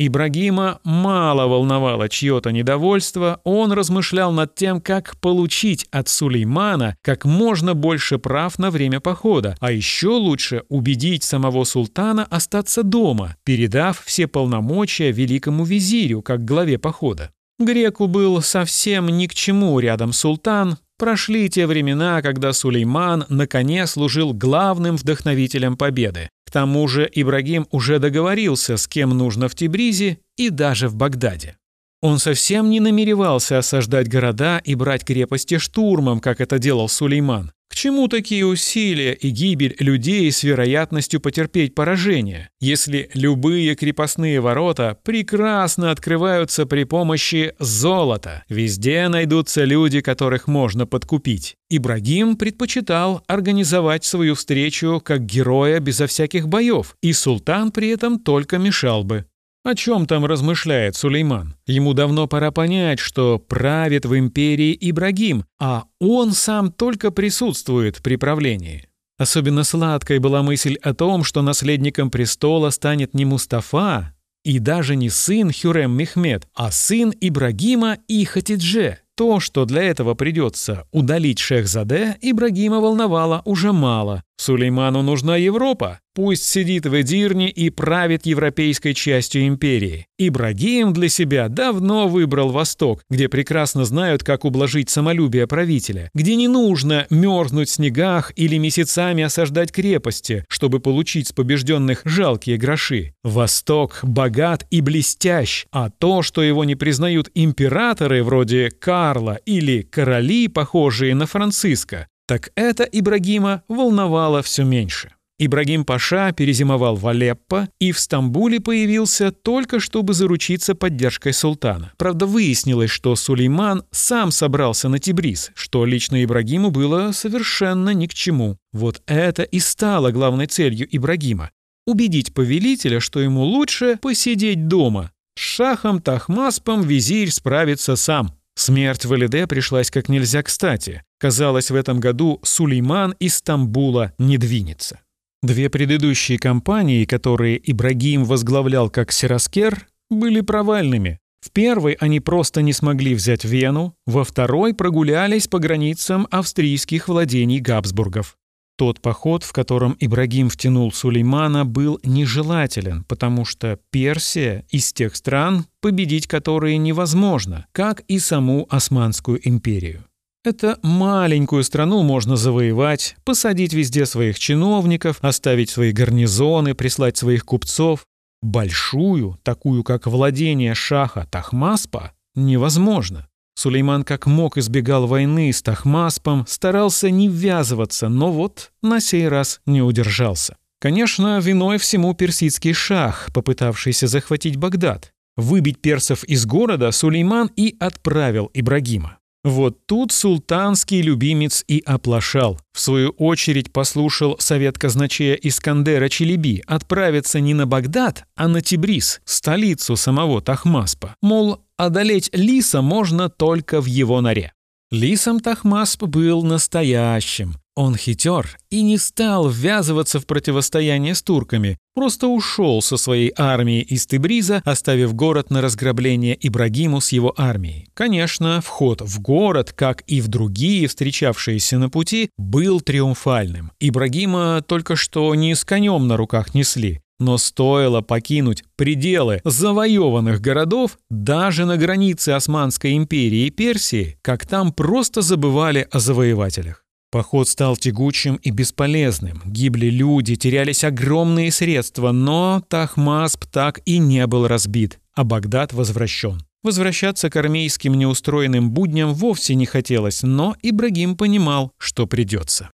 Ибрагима мало волновало чье-то недовольство, он размышлял над тем, как получить от Сулеймана как можно больше прав на время похода, а еще лучше убедить самого султана остаться дома, передав все полномочия великому визирю как главе похода. Греку был совсем ни к чему рядом султан, прошли те времена, когда Сулейман на коне служил главным вдохновителем победы. К тому же Ибрагим уже договорился, с кем нужно в Тибризе и даже в Багдаде. Он совсем не намеревался осаждать города и брать крепости штурмом, как это делал Сулейман. Чему такие усилия и гибель людей с вероятностью потерпеть поражение, если любые крепостные ворота прекрасно открываются при помощи золота? Везде найдутся люди, которых можно подкупить. Ибрагим предпочитал организовать свою встречу как героя безо всяких боев, и султан при этом только мешал бы. О чем там размышляет Сулейман? Ему давно пора понять, что правит в империи Ибрагим, а он сам только присутствует при правлении. Особенно сладкой была мысль о том, что наследником престола станет не Мустафа и даже не сын Хюрем Мехмед, а сын Ибрагима и Хатидже. То, что для этого придется удалить Шехзаде, Ибрагима волновало уже мало. Сулейману нужна Европа. Пусть сидит в Эдирне и правит европейской частью империи. Ибрагим для себя давно выбрал Восток, где прекрасно знают, как ублажить самолюбие правителя, где не нужно мерзнуть в снегах или месяцами осаждать крепости, чтобы получить с побежденных жалкие гроши. Восток богат и блестящ, а то, что его не признают императоры вроде Карла или короли, похожие на Франциска, так это Ибрагима волновало все меньше. Ибрагим Паша перезимовал в Алеппо и в Стамбуле появился только чтобы заручиться поддержкой султана. Правда, выяснилось, что Сулейман сам собрался на Тибриз, что лично Ибрагиму было совершенно ни к чему. Вот это и стало главной целью Ибрагима – убедить повелителя, что ему лучше посидеть дома. С шахом Тахмаспом визирь справится сам. Смерть Валиде пришлась как нельзя кстати. Казалось, в этом году Сулейман из Стамбула не двинется. Две предыдущие кампании, которые Ибрагим возглавлял как Сираскер, были провальными. В первой они просто не смогли взять Вену, во второй прогулялись по границам австрийских владений Габсбургов. Тот поход, в котором Ибрагим втянул Сулеймана, был нежелателен, потому что Персия из тех стран, победить которые невозможно, как и саму Османскую империю. Это маленькую страну можно завоевать, посадить везде своих чиновников, оставить свои гарнизоны, прислать своих купцов. Большую, такую как владение шаха Тахмаспа, невозможно. Сулейман как мог избегал войны с Тахмаспом, старался не ввязываться, но вот на сей раз не удержался. Конечно, виной всему персидский шах, попытавшийся захватить Багдад. Выбить персов из города Сулейман и отправил Ибрагима. Вот тут султанский любимец и оплошал. В свою очередь послушал совет казначея Искандера Челеби отправиться не на Багдад, а на Тибриз, столицу самого Тахмаспа. Мол, одолеть лиса можно только в его норе. Лисом Тахмасп был настоящим. Он хитер и не стал ввязываться в противостояние с турками, просто ушел со своей армией из Тебриза, оставив город на разграбление Ибрагиму с его армией. Конечно, вход в город, как и в другие встречавшиеся на пути, был триумфальным. Ибрагима только что не с конем на руках несли, но стоило покинуть пределы завоеванных городов даже на границе Османской империи и Персии, как там просто забывали о завоевателях. Поход стал тягучим и бесполезным. Гибли люди, терялись огромные средства, но Тахмасп так и не был разбит, а Багдад возвращен. Возвращаться к армейским неустроенным будням вовсе не хотелось, но Ибрагим понимал, что придется.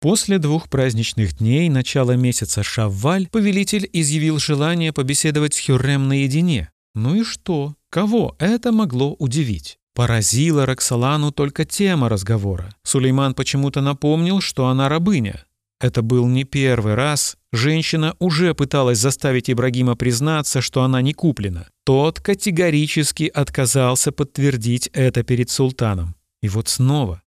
После двух праздничных дней начала месяца Шавваль повелитель изъявил желание побеседовать с Хюррем наедине. Ну и что? Кого это могло удивить? Поразила Роксолану только тема разговора. Сулейман почему-то напомнил, что она рабыня. Это был не первый раз. Женщина уже пыталась заставить Ибрагима признаться, что она не куплена. Тот категорически отказался подтвердить это перед султаном. И вот снова.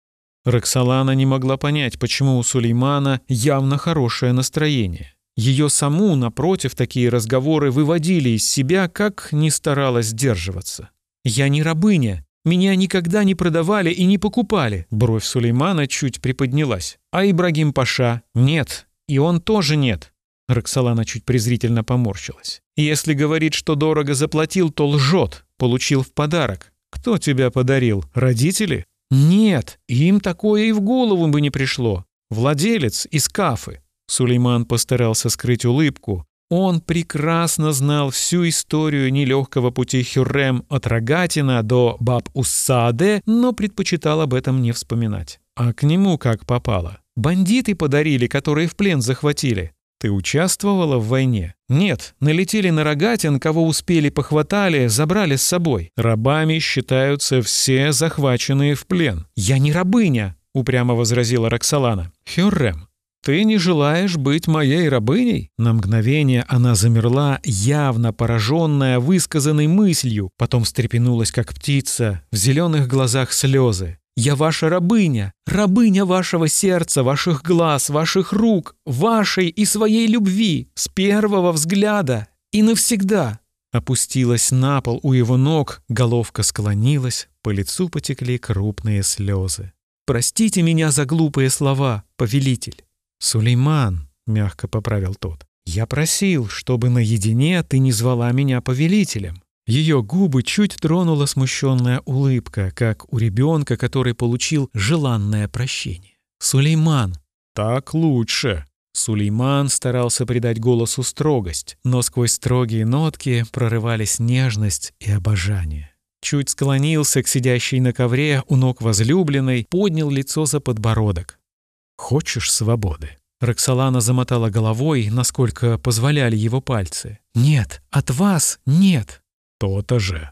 Роксолана не могла понять, почему у Сулеймана явно хорошее настроение. Ее саму, напротив, такие разговоры выводили из себя, как не старалась сдерживаться. «Я не рабыня. Меня никогда не продавали и не покупали». Бровь Сулеймана чуть приподнялась. «А Ибрагим Паша? Нет. И он тоже нет». Роксолана чуть презрительно поморщилась. «Если говорит, что дорого заплатил, то лжет. Получил в подарок. Кто тебя подарил? Родители?» «Нет, им такое и в голову бы не пришло. Владелец из кафы. Сулейман постарался скрыть улыбку. Он прекрасно знал всю историю нелегкого пути Хюррем от Рогатина до Баб-Уссааде, но предпочитал об этом не вспоминать. А к нему как попало. Бандиты подарили, которые в плен захватили. Ты участвовала в войне? Нет, налетели на Рогатин, кого успели похватали, забрали с собой. Рабами считаются все захваченные в плен. Я не рабыня, упрямо возразила Роксолана. Хюррем, «Ты не желаешь быть моей рабыней?» На мгновение она замерла, явно пораженная высказанной мыслью, потом встрепенулась, как птица, в зеленых глазах слезы. «Я ваша рабыня, рабыня вашего сердца, ваших глаз, ваших рук, вашей и своей любви, с первого взгляда и навсегда!» Опустилась на пол у его ног, головка склонилась, по лицу потекли крупные слезы. «Простите меня за глупые слова, повелитель. «Сулейман», — мягко поправил тот, — «я просил, чтобы наедине ты не звала меня повелителем». Ее губы чуть тронула смущенная улыбка, как у ребенка, который получил желанное прощение. «Сулейман!» «Так лучше!» Сулейман старался придать голосу строгость, но сквозь строгие нотки прорывались нежность и обожание. Чуть склонился к сидящей на ковре у ног возлюбленной, поднял лицо за подбородок. «Хочешь свободы?» Роксолана замотала головой, насколько позволяли его пальцы. «Нет, от вас нет!» «То-то же!»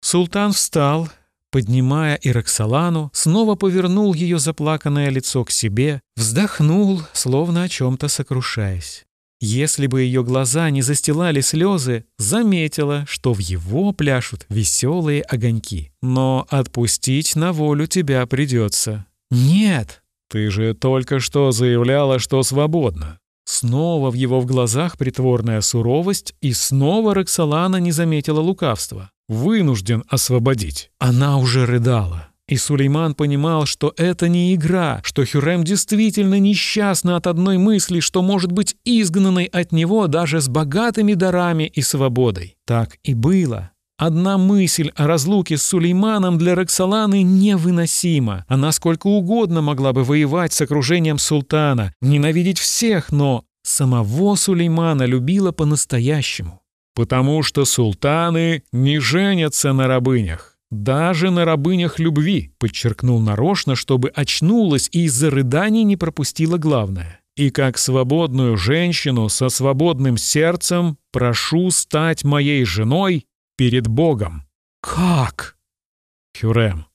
Султан встал, поднимая и Роксолану, снова повернул ее заплаканное лицо к себе, вздохнул, словно о чем-то сокрушаясь. Если бы ее глаза не застилали слезы, заметила, что в его пляшут веселые огоньки. Но отпустить на волю тебя придется. «Нет!» «Ты же только что заявляла, что свободна». Снова в его в глазах притворная суровость, и снова Роксолана не заметила лукавства. «Вынужден освободить». Она уже рыдала. И Сулейман понимал, что это не игра, что Хюрем действительно несчастна от одной мысли, что может быть изгнанной от него даже с богатыми дарами и свободой. Так и было. Одна мысль о разлуке с Сулейманом для Роксоланы невыносима. Она сколько угодно могла бы воевать с окружением султана, ненавидеть всех, но самого Сулеймана любила по-настоящему. Потому что султаны не женятся на рабынях. Даже на рабынях любви, подчеркнул нарочно, чтобы очнулась и из-за рыданий не пропустила главное. И как свободную женщину со свободным сердцем прошу стать моей женой перед Богом. Как? Хюрем,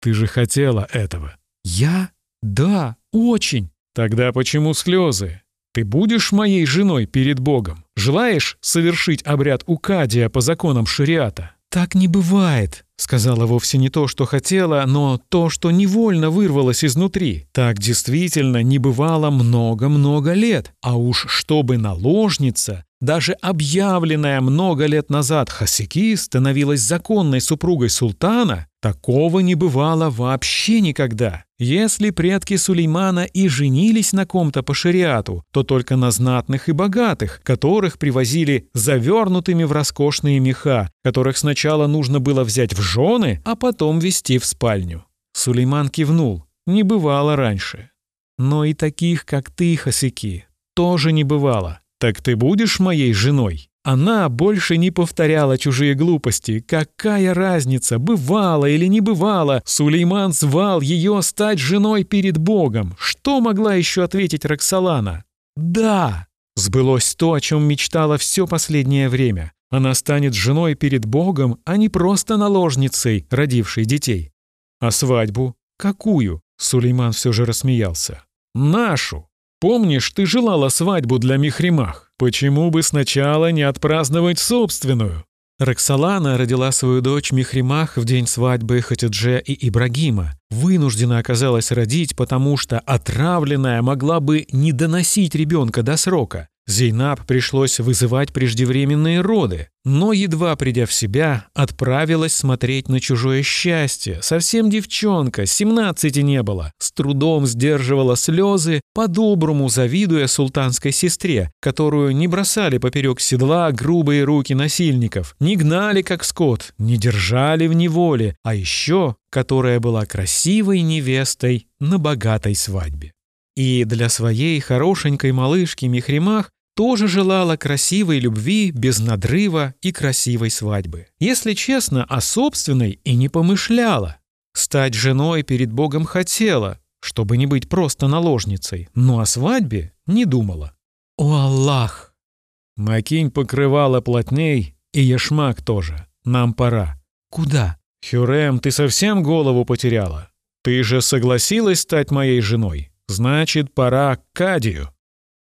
ты же хотела этого. Я? Да, очень. Тогда почему слезы? Ты будешь моей женой перед Богом? Желаешь совершить обряд Укадия по законам шариата? Так не бывает, сказала вовсе не то, что хотела, но то, что невольно вырвалось изнутри. Так действительно не бывало много-много лет. А уж чтобы наложница даже объявленная много лет назад Хасики становилась законной супругой султана, такого не бывало вообще никогда. Если предки Сулеймана и женились на ком-то по шариату, то только на знатных и богатых, которых привозили завернутыми в роскошные меха, которых сначала нужно было взять в жены, а потом вести в спальню. Сулейман кивнул. Не бывало раньше. Но и таких, как ты, Хасики, тоже не бывало. «Так ты будешь моей женой?» Она больше не повторяла чужие глупости. Какая разница, бывало или не бывало, Сулейман звал ее стать женой перед Богом. Что могла еще ответить Роксолана? «Да!» Сбылось то, о чем мечтала все последнее время. Она станет женой перед Богом, а не просто наложницей, родившей детей. А свадьбу? Какую? Сулейман все же рассмеялся. Нашу. Помнишь, ты желала свадьбу для Михримах? Почему бы сначала не отпраздновать собственную? Роксолана родила свою дочь Михримах в день свадьбы Хатидже и Ибрагима. Вынуждена оказалась родить, потому что отравленная могла бы не доносить ребенка до срока. Зейнаб пришлось вызывать преждевременные роды, но, едва придя в себя, отправилась смотреть на чужое счастье. Совсем девчонка, семнадцати не было, с трудом сдерживала слезы, по-доброму завидуя султанской сестре, которую не бросали поперек седла грубые руки насильников, не гнали как скот, не держали в неволе, а еще которая была красивой невестой на богатой свадьбе. И для своей хорошенькой малышки Михримах тоже желала красивой любви без надрыва и красивой свадьбы. Если честно, о собственной и не помышляла. Стать женой перед Богом хотела, чтобы не быть просто наложницей, но о свадьбе не думала. О Аллах! Макинь покрывала плотней, и Ешмак тоже. Нам пора. Куда? Хюрем, ты совсем голову потеряла? Ты же согласилась стать моей женой. Значит, пора к Кадию.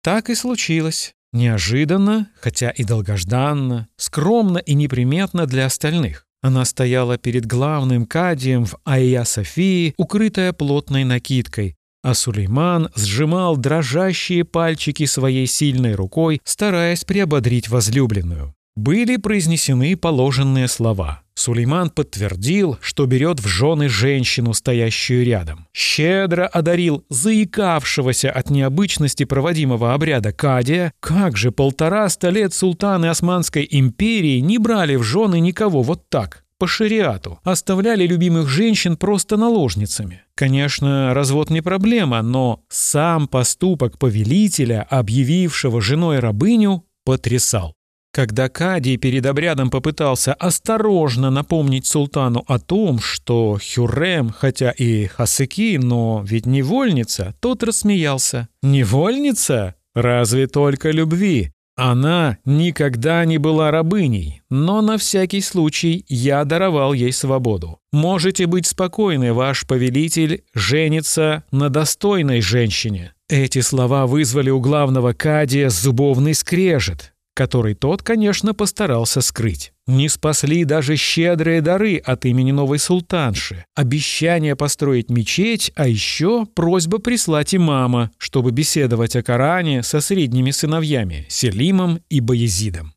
Так и случилось. Неожиданно, хотя и долгожданно, скромно и неприметно для остальных. Она стояла перед главным кадием в Айя Софии, укрытая плотной накидкой, а Сулейман сжимал дрожащие пальчики своей сильной рукой, стараясь приободрить возлюбленную. Были произнесены положенные слова. Сулейман подтвердил, что берет в жены женщину, стоящую рядом. Щедро одарил заикавшегося от необычности проводимого обряда Кадия. Как же полтораста лет султаны Османской империи не брали в жены никого вот так, по шариату, оставляли любимых женщин просто наложницами. Конечно, развод не проблема, но сам поступок повелителя, объявившего женой рабыню, потрясал. Когда Кадий перед обрядом попытался осторожно напомнить султану о том, что Хюррем, хотя и хасыки, но ведь невольница, тот рассмеялся. «Невольница? Разве только любви? Она никогда не была рабыней, но на всякий случай я даровал ей свободу. Можете быть спокойны, ваш повелитель женится на достойной женщине». Эти слова вызвали у главного Кадия зубовный скрежет который тот, конечно, постарался скрыть. Не спасли даже щедрые дары от имени новой султанши, обещание построить мечеть, а еще просьба прислать имама, чтобы беседовать о Коране со средними сыновьями Селимом и Баязидом.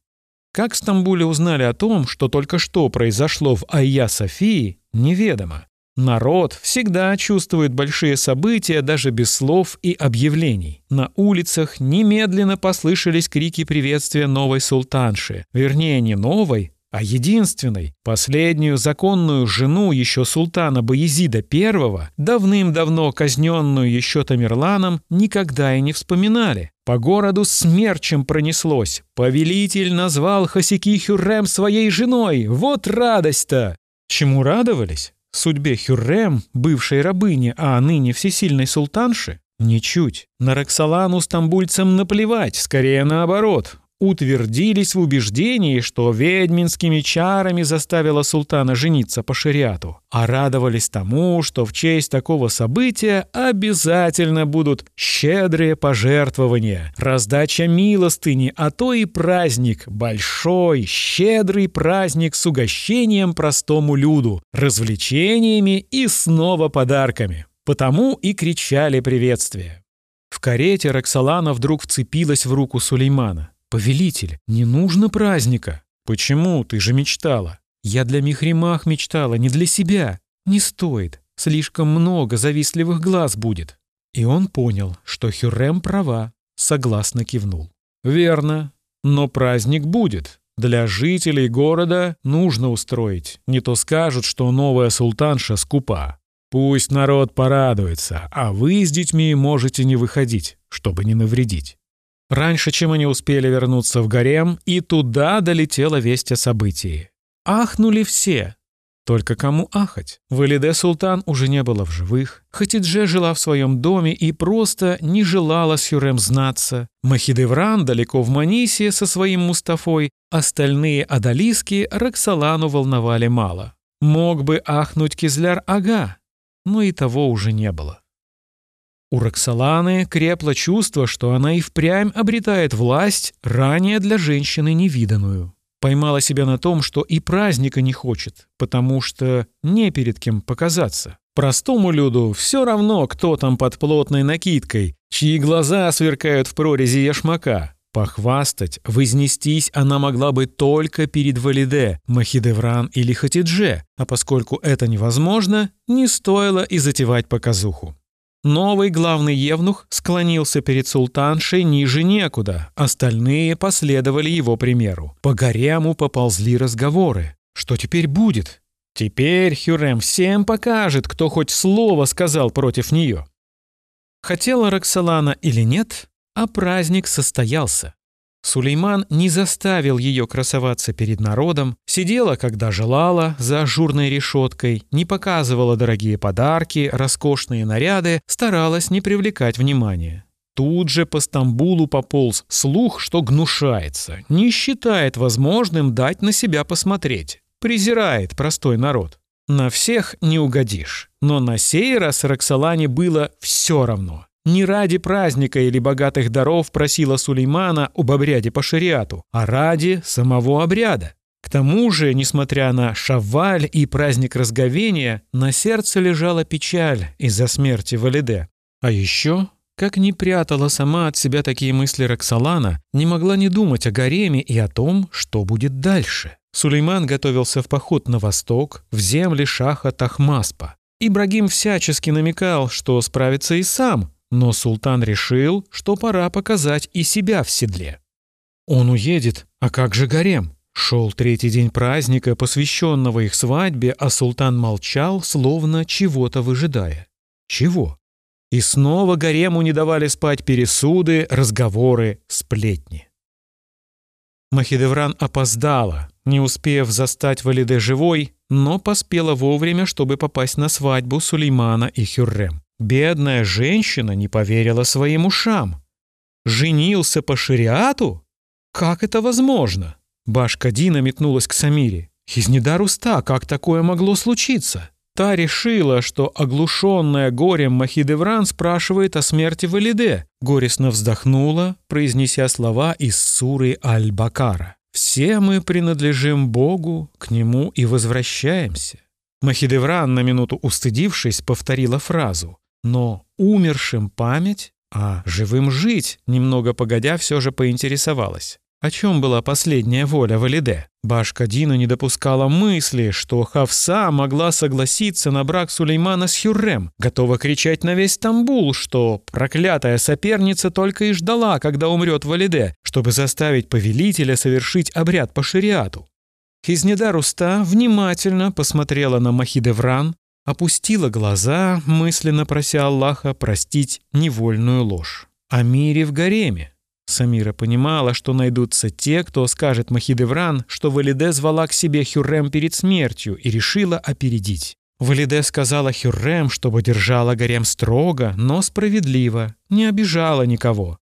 Как в Стамбуле узнали о том, что только что произошло в Айя Софии, неведомо. Народ всегда чувствует большие события даже без слов и объявлений. На улицах немедленно послышались крики приветствия новой султанши. Вернее, не новой, а единственной. Последнюю законную жену еще султана Баязида I, давным-давно казненную еще Тамерланом, никогда и не вспоминали. По городу смерчем пронеслось. Повелитель назвал Хасики Хюррем своей женой. Вот радость-то! Чему радовались? Судьбе Хюррем, бывшей рабыни, а ныне всесильной султанши? Ничуть. На Роксолану стамбульцам наплевать, скорее наоборот утвердились в убеждении, что ведьминскими чарами заставила султана жениться по шариату, а радовались тому, что в честь такого события обязательно будут щедрые пожертвования, раздача милостыни, а то и праздник, большой, щедрый праздник с угощением простому люду, развлечениями и снова подарками. Потому и кричали приветствия. В карете Роксолана вдруг вцепилась в руку Сулеймана. «Повелитель, не нужно праздника!» «Почему? Ты же мечтала!» «Я для Михримах мечтала, не для себя!» «Не стоит, слишком много завистливых глаз будет!» И он понял, что Хюррем права, согласно кивнул. «Верно, но праздник будет. Для жителей города нужно устроить. Не то скажут, что новая султанша скупа. Пусть народ порадуется, а вы с детьми можете не выходить, чтобы не навредить. Раньше, чем они успели вернуться в гарем, и туда долетела весть о событии. Ахнули все. Только кому ахать? Валиде Султан уже не было в живых. Хатидже жила в своем доме и просто не желала с Юрем знаться. Махидевран далеко в Манисе со своим Мустафой. Остальные адалиски Роксолану волновали мало. Мог бы ахнуть Кизляр-ага, но и того уже не было. У Роксоланы крепло чувство, что она и впрямь обретает власть, ранее для женщины невиданную. Поймала себя на том, что и праздника не хочет, потому что не перед кем показаться. Простому люду все равно, кто там под плотной накидкой, чьи глаза сверкают в прорези яшмака. Похвастать, вознестись она могла бы только перед Валиде, Махидевран или Хатидже, а поскольку это невозможно, не стоило и затевать показуху. Новый главный евнух склонился перед султаншей ниже некуда, остальные последовали его примеру. По горему поползли разговоры. Что теперь будет? Теперь Хюрем всем покажет, кто хоть слово сказал против нее. Хотела Роксолана или нет, а праздник состоялся. Сулейман не заставил ее красоваться перед народом, сидела, когда желала, за ажурной решеткой, не показывала дорогие подарки, роскошные наряды, старалась не привлекать внимания. Тут же по Стамбулу пополз слух, что гнушается, не считает возможным дать на себя посмотреть, презирает простой народ. На всех не угодишь, но на сей раз Роксолане было все равно. Не ради праздника или богатых даров просила Сулеймана об обряде по шариату, а ради самого обряда. К тому же, несмотря на шаваль и праздник разговения, на сердце лежала печаль из-за смерти Валиде. А еще, как не прятала сама от себя такие мысли Роксолана, не могла не думать о гареме и о том, что будет дальше. Сулейман готовился в поход на восток, в земли шаха Тахмаспа. Ибрагим всячески намекал, что справится и сам, но султан решил, что пора показать и себя в седле. Он уедет, а как же гарем? Шел третий день праздника, посвященного их свадьбе, а султан молчал, словно чего-то выжидая. Чего? И снова гарему не давали спать пересуды, разговоры, сплетни. Махидевран опоздала, не успев застать Валиде живой, но поспела вовремя, чтобы попасть на свадьбу Сулеймана и Хюррем. Бедная женщина не поверила своим ушам. Женился по шариату? Как это возможно? Башка Дина метнулась к Самире. Хизнедар уста, как такое могло случиться? Та решила, что оглушенная горем Махидевран спрашивает о смерти Валиде. Горестно вздохнула, произнеся слова из суры Аль-Бакара. «Все мы принадлежим Богу, к Нему и возвращаемся». Махидевран, на минуту устыдившись, повторила фразу. Но умершим память, а живым жить, немного погодя, все же поинтересовалась. О чем была последняя воля Валиде? Башка Дина не допускала мысли, что Хавса могла согласиться на брак Сулеймана с Хюррем, готова кричать на весь Стамбул, что проклятая соперница только и ждала, когда умрет Валиде, чтобы заставить повелителя совершить обряд по шариату. Хизнедар Уста внимательно посмотрела на Махидевран, опустила глаза, мысленно прося Аллаха простить невольную ложь. О мире в гареме. Самира понимала, что найдутся те, кто скажет Махидевран, что Валиде звала к себе Хюррем перед смертью и решила опередить. Валиде сказала Хюррем, чтобы держала гарем строго, но справедливо, не обижала никого.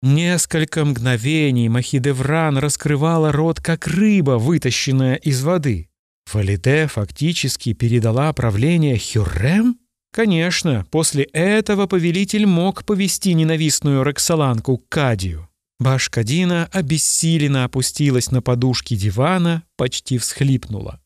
Несколько мгновений Махидевран раскрывала рот, как рыба, вытащенная из воды. Фалите фактически передала правление Хюррем? Конечно, после этого повелитель мог повести ненавистную Роксоланку Кадию. Башкадина обессиленно опустилась на подушки дивана, почти всхлипнула.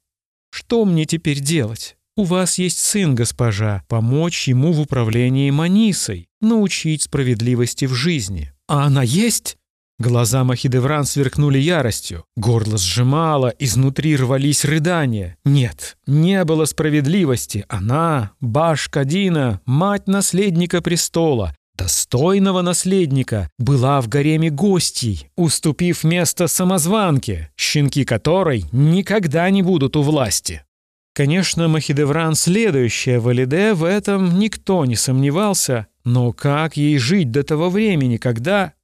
«Что мне теперь делать? У вас есть сын, госпожа, помочь ему в управлении Манисой, научить справедливости в жизни. А она есть?» Глаза Махидевран сверкнули яростью. Горло сжимало, изнутри рвались рыдания. Нет, не было справедливости. Она, Баш-Кадина, мать наследника престола, достойного наследника, была в гареме гостей, уступив место самозванке, щенки которой никогда не будут у власти. Конечно, Махидевран следующая Валиде, в этом никто не сомневался, но как ей жить до того времени, когда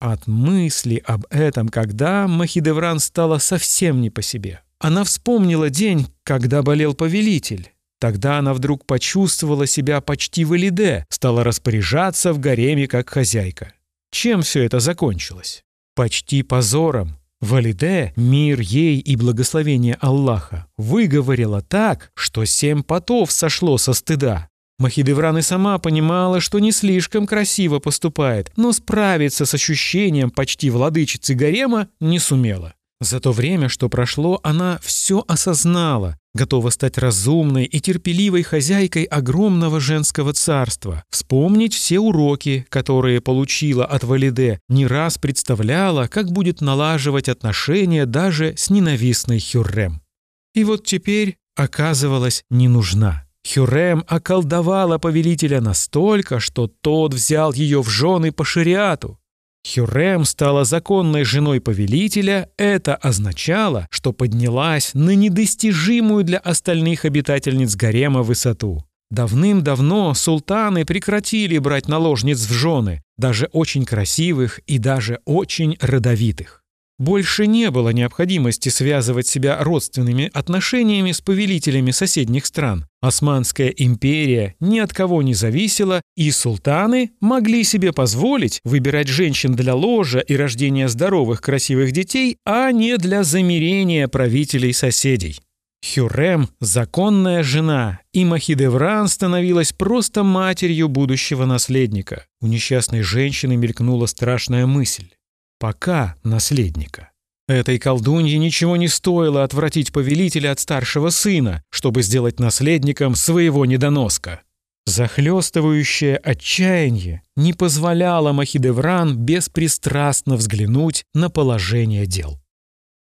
От мысли об этом, когда Махидевран стала совсем не по себе. Она вспомнила день, когда болел повелитель. Тогда она вдруг почувствовала себя почти в Элиде, стала распоряжаться в гареме как хозяйка. Чем все это закончилось? Почти позором. Валиде, мир ей и благословение Аллаха, выговорила так, что семь потов сошло со стыда. Махидевран и сама понимала, что не слишком красиво поступает, но справиться с ощущением почти владычицы гарема не сумела. За то время, что прошло, она все осознала, готова стать разумной и терпеливой хозяйкой огромного женского царства, вспомнить все уроки, которые получила от Валиде, не раз представляла, как будет налаживать отношения даже с ненавистной Хюррем. И вот теперь оказывалась не нужна. Хюррем околдовала повелителя настолько, что тот взял ее в жены по шариату. Хюррем стала законной женой повелителя, это означало, что поднялась на недостижимую для остальных обитательниц гарема высоту. Давным-давно султаны прекратили брать наложниц в жены, даже очень красивых и даже очень родовитых. Больше не было необходимости связывать себя родственными отношениями с повелителями соседних стран. Османская империя ни от кого не зависела, и султаны могли себе позволить выбирать женщин для ложа и рождения здоровых красивых детей, а не для замирения правителей соседей. Хюррем – законная жена, и Махидевран становилась просто матерью будущего наследника. У несчастной женщины мелькнула страшная мысль. Пока наследника. Этой колдунье ничего не стоило отвратить повелителя от старшего сына, чтобы сделать наследником своего недоноска. Захлестывающее отчаяние не позволяло Махидевран беспристрастно взглянуть на положение дел.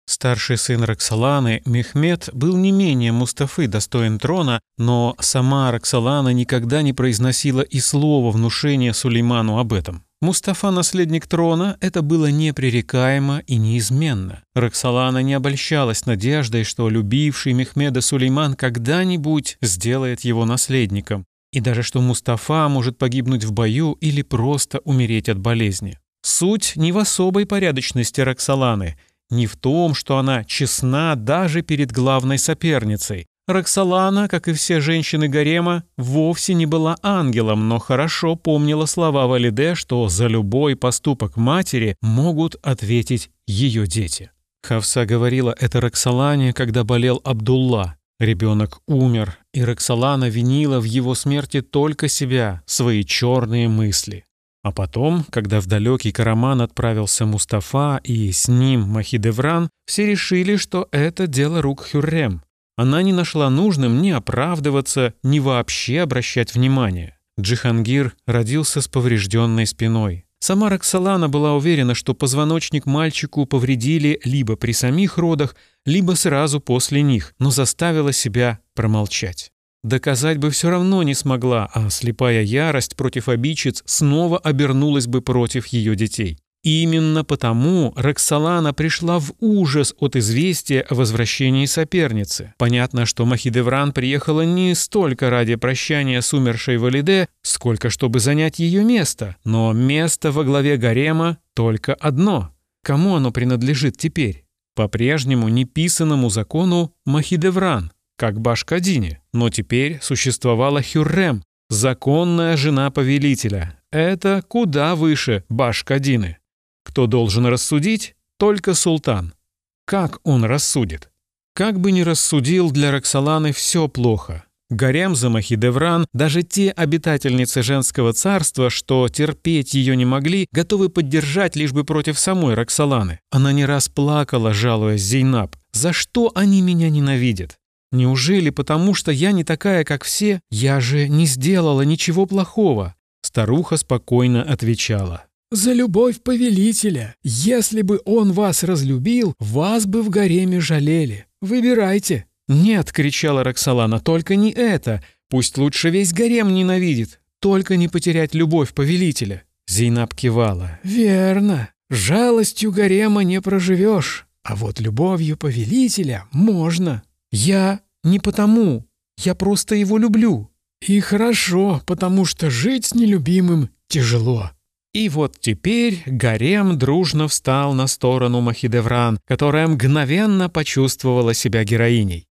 Старший сын Роксоланы, Мехмед, был не менее Мустафы достоин трона, но сама Роксолана никогда не произносила и слова внушения Сулейману об этом. Мустафа, наследник трона, это было непререкаемо и неизменно. Роксолана не обольщалась надеждой, что любивший Мехмеда Сулейман когда-нибудь сделает его наследником, и даже что Мустафа может погибнуть в бою или просто умереть от болезни. Суть не в особой порядочности Роксоланы, не в том, что она честна даже перед главной соперницей, Роксолана, как и все женщины гарема, вовсе не была ангелом, но хорошо помнила слова Валиде, что за любой поступок матери могут ответить ее дети. Хавса говорила это Роксолане, когда болел Абдулла. Ребенок умер, и Роксолана винила в его смерти только себя, свои черные мысли. А потом, когда в далекий Караман отправился Мустафа и с ним Махидевран, все решили, что это дело рук Хюррем. Она не нашла нужным ни оправдываться, ни вообще обращать внимание. Джихангир родился с поврежденной спиной. Сама Роксолана была уверена, что позвоночник мальчику повредили либо при самих родах, либо сразу после них, но заставила себя промолчать. Доказать бы все равно не смогла, а слепая ярость против обидчиц снова обернулась бы против ее детей. Именно потому Роксолана пришла в ужас от известия о возвращении соперницы. Понятно, что Махидевран приехала не столько ради прощания с умершей Валиде, сколько чтобы занять ее место. Но место во главе гарема только одно. Кому оно принадлежит теперь? По-прежнему неписанному закону Махидевран, как Башкадине. Но теперь существовала Хюррем, законная жена повелителя. Это куда выше Башкадины. Кто должен рассудить? Только султан. Как он рассудит? Как бы ни рассудил, для Роксоланы все плохо. Гарем за Махидевран, даже те обитательницы женского царства, что терпеть ее не могли, готовы поддержать лишь бы против самой Роксоланы. Она не раз плакала, жалуясь Зейнаб. «За что они меня ненавидят? Неужели потому, что я не такая, как все? Я же не сделала ничего плохого?» Старуха спокойно отвечала за любовь повелителя. Если бы он вас разлюбил, вас бы в гареме жалели. Выбирайте». «Нет», — кричала Роксолана, — «только не это. Пусть лучше весь гарем ненавидит. Только не потерять любовь повелителя». Зейнаб кивала. «Верно. Жалостью гарема не проживешь, а вот любовью повелителя можно. Я не потому. Я просто его люблю». «И хорошо, потому что жить с нелюбимым тяжело». И вот теперь гарем дружно встал на сторону Махидевран, которая мгновенно почувствовала себя героиней.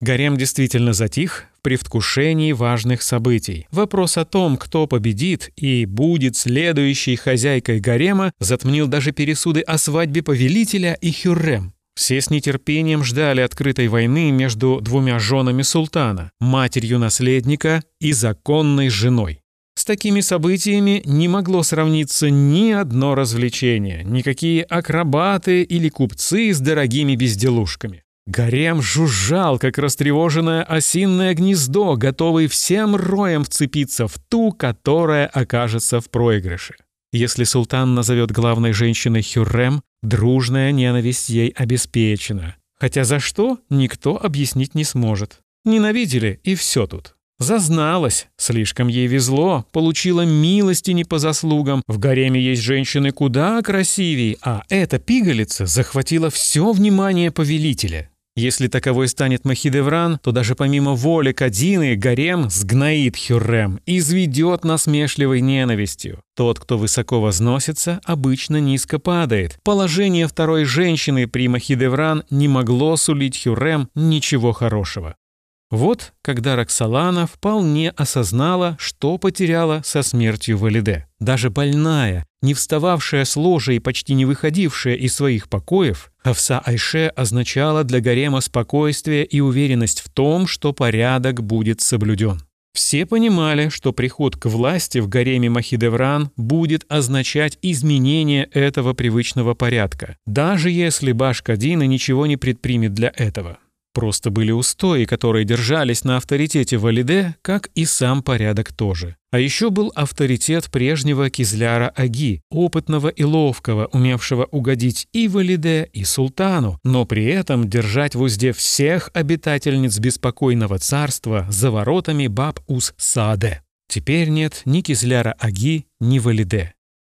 Гарем действительно затих в предвкушении важных событий. Вопрос о том, кто победит и будет следующей хозяйкой гарема, затмнил даже пересуды о свадьбе повелителя и Хюррем. Все с нетерпением ждали открытой войны между двумя женами султана, матерью наследника и законной женой. С такими событиями не могло сравниться ни одно развлечение, никакие акробаты или купцы с дорогими безделушками. Гарем жужжал, как растревоженное осинное гнездо, готовый всем роем вцепиться в ту, которая окажется в проигрыше. Если султан назовет главной женщиной Хюррем, дружная ненависть ей обеспечена. Хотя за что, никто объяснить не сможет. Ненавидели, и все тут. Зазналась, слишком ей везло, получила милости не по заслугам. В гареме есть женщины куда красивее, а эта пигалица захватила все внимание повелителя. Если таковой станет Махидевран, то даже помимо воли Кадины гарем сгноит Хюррем, изведет насмешливой ненавистью. Тот, кто высоко возносится, обычно низко падает. Положение второй женщины при Махидевран не могло сулить Хюррем ничего хорошего. Вот когда Роксолана вполне осознала, что потеряла со смертью Валиде. Даже больная, не встававшая с ложа и почти не выходившая из своих покоев, Хавса Айше означала для гарема спокойствие и уверенность в том, что порядок будет соблюден. Все понимали, что приход к власти в гареме Махидевран будет означать изменение этого привычного порядка, даже если Башкадина ничего не предпримет для этого. Просто были устои, которые держались на авторитете Валиде, как и сам порядок тоже. А еще был авторитет прежнего Кизляра Аги, опытного и ловкого, умевшего угодить и Валиде, и султану, но при этом держать в узде всех обитательниц беспокойного царства за воротами Баб-Ус-Сааде. Теперь нет ни Кизляра Аги, ни Валиде.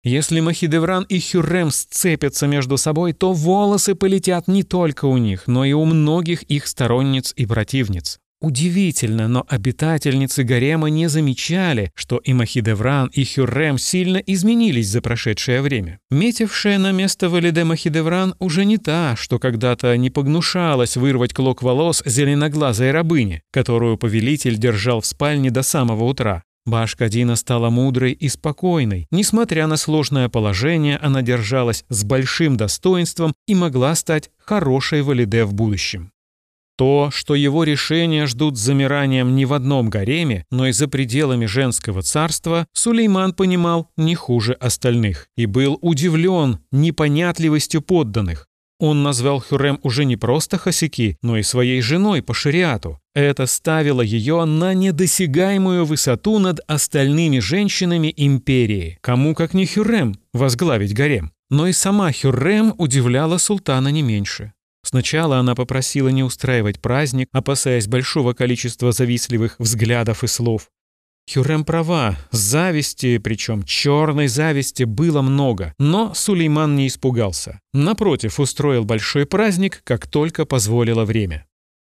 Если Махидевран и Хюррем сцепятся между собой, то волосы полетят не только у них, но и у многих их сторонниц и противниц. Удивительно, но обитательницы гарема не замечали, что и Махидевран, и Хюррем сильно изменились за прошедшее время. Метившая на место Валиде Махидевран уже не та, что когда-то не погнушалась вырвать клок волос зеленоглазой рабыни, которую повелитель держал в спальне до самого утра. Башкадина стала мудрой и спокойной. Несмотря на сложное положение, она держалась с большим достоинством и могла стать хорошей валиде в будущем. То, что его решения ждут с замиранием не в одном гареме, но и за пределами женского царства, Сулейман понимал не хуже остальных и был удивлен непонятливостью подданных. Он назвал Хюррем уже не просто Хасики, но и своей женой по шариату. Это ставило ее на недосягаемую высоту над остальными женщинами империи. Кому как не Хюррем возглавить гарем. Но и сама Хюррем удивляла султана не меньше. Сначала она попросила не устраивать праздник, опасаясь большого количества завистливых взглядов и слов. Хюррем права, зависти, причем черной зависти, было много, но Сулейман не испугался. Напротив, устроил большой праздник, как только позволило время.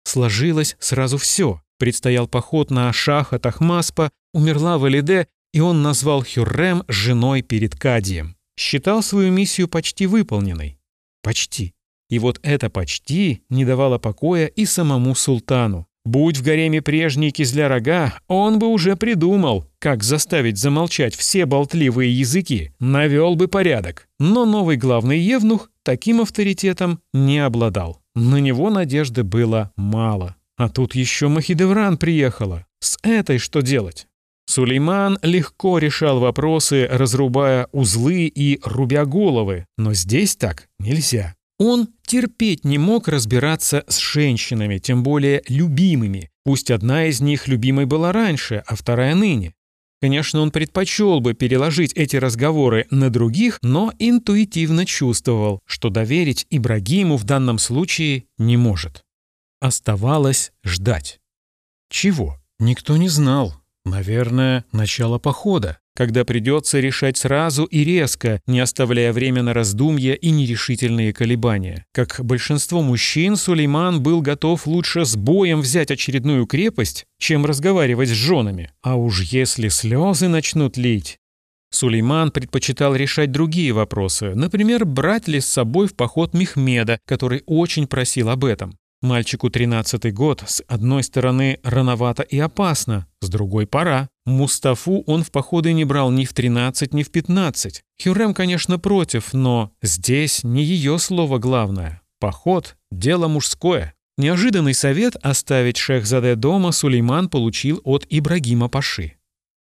Сложилось сразу все. Предстоял поход на Шаха Тахмаспа, умерла Валиде, и он назвал Хюррем женой перед Кадием. Считал свою миссию почти выполненной. Почти. И вот это почти не давало покоя и самому султану. Будь в гареме прежний кизля-рога, он бы уже придумал, как заставить замолчать все болтливые языки, навел бы порядок. Но новый главный евнух таким авторитетом не обладал. На него надежды было мало. А тут еще Махидевран приехала. С этой что делать? Сулейман легко решал вопросы, разрубая узлы и рубя головы, но здесь так нельзя. Он терпеть не мог разбираться с женщинами, тем более любимыми. Пусть одна из них любимой была раньше, а вторая ныне. Конечно, он предпочел бы переложить эти разговоры на других, но интуитивно чувствовал, что доверить Ибрагиму в данном случае не может. Оставалось ждать. Чего? Никто не знал. Наверное, начало похода когда придется решать сразу и резко, не оставляя время на раздумья и нерешительные колебания. Как большинство мужчин, Сулейман был готов лучше с боем взять очередную крепость, чем разговаривать с женами. А уж если слезы начнут лить... Сулейман предпочитал решать другие вопросы, например, брать ли с собой в поход Мехмеда, который очень просил об этом. Мальчику 13 год, с одной стороны, рановато и опасно, с другой пора. Мустафу он в походы не брал ни в 13, ни в 15. Хюррем, конечно, против, но здесь не ее слово главное. Поход – дело мужское. Неожиданный совет оставить Шехзаде дома Сулейман получил от Ибрагима Паши.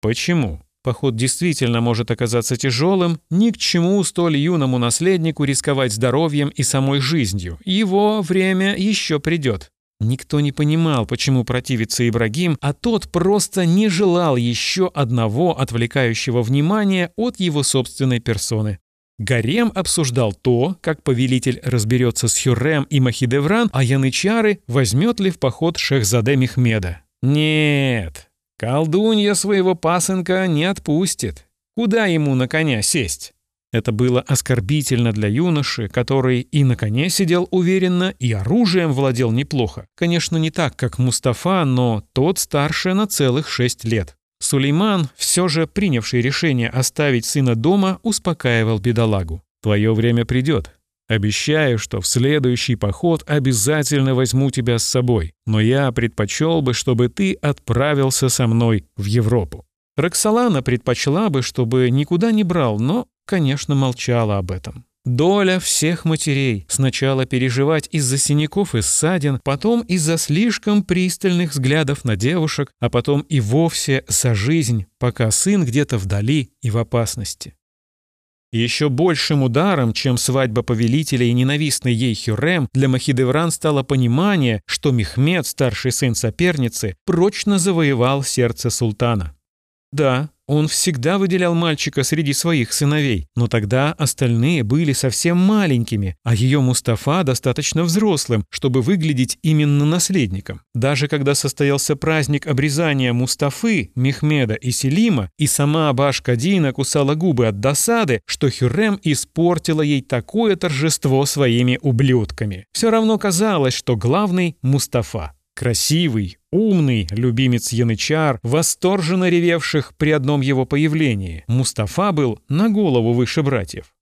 Почему? Поход действительно может оказаться тяжелым, ни к чему столь юному наследнику рисковать здоровьем и самой жизнью. Его время еще придет. Никто не понимал, почему противится Ибрагим, а тот просто не желал еще одного отвлекающего внимания от его собственной персоны. Гарем обсуждал то, как повелитель разберется с Хюррем и Махидевран, а янычары возьмет ли в поход Шехзаде Мехмеда. Нет, Колдунья своего пасынка не отпустит. Куда ему на коня сесть? Это было оскорбительно для юноши, который и на коне сидел уверенно, и оружием владел неплохо. Конечно, не так, как Мустафа, но тот старше на целых шесть лет. Сулейман, все же принявший решение оставить сына дома, успокаивал бедолагу. «Твое время придет. Обещаю, что в следующий поход обязательно возьму тебя с собой, но я предпочел бы, чтобы ты отправился со мной в Европу». Роксолана предпочла бы, чтобы никуда не брал, но, конечно, молчала об этом. Доля всех матерей. Сначала переживать из-за синяков и ссадин, потом из-за слишком пристальных взглядов на девушек, а потом и вовсе за жизнь, пока сын где-то вдали и в опасности. Еще большим ударом, чем свадьба повелителя и ненавистный ей Хюррем, для Махидевран стало понимание, что Мехмед, старший сын соперницы, прочно завоевал сердце султана. Да, он всегда выделял мальчика среди своих сыновей, но тогда остальные были совсем маленькими, а ее Мустафа достаточно взрослым, чтобы выглядеть именно наследником. Даже когда состоялся праздник обрезания Мустафы, Мехмеда и Селима, и сама Баш-Кадина кусала губы от досады, что Хюррем испортила ей такое торжество своими ублюдками. Все равно казалось, что главный – Мустафа. Красивый, умный любимец янычар, восторженно ревевших при одном его появлении. Мустафа был на голову выше братьев.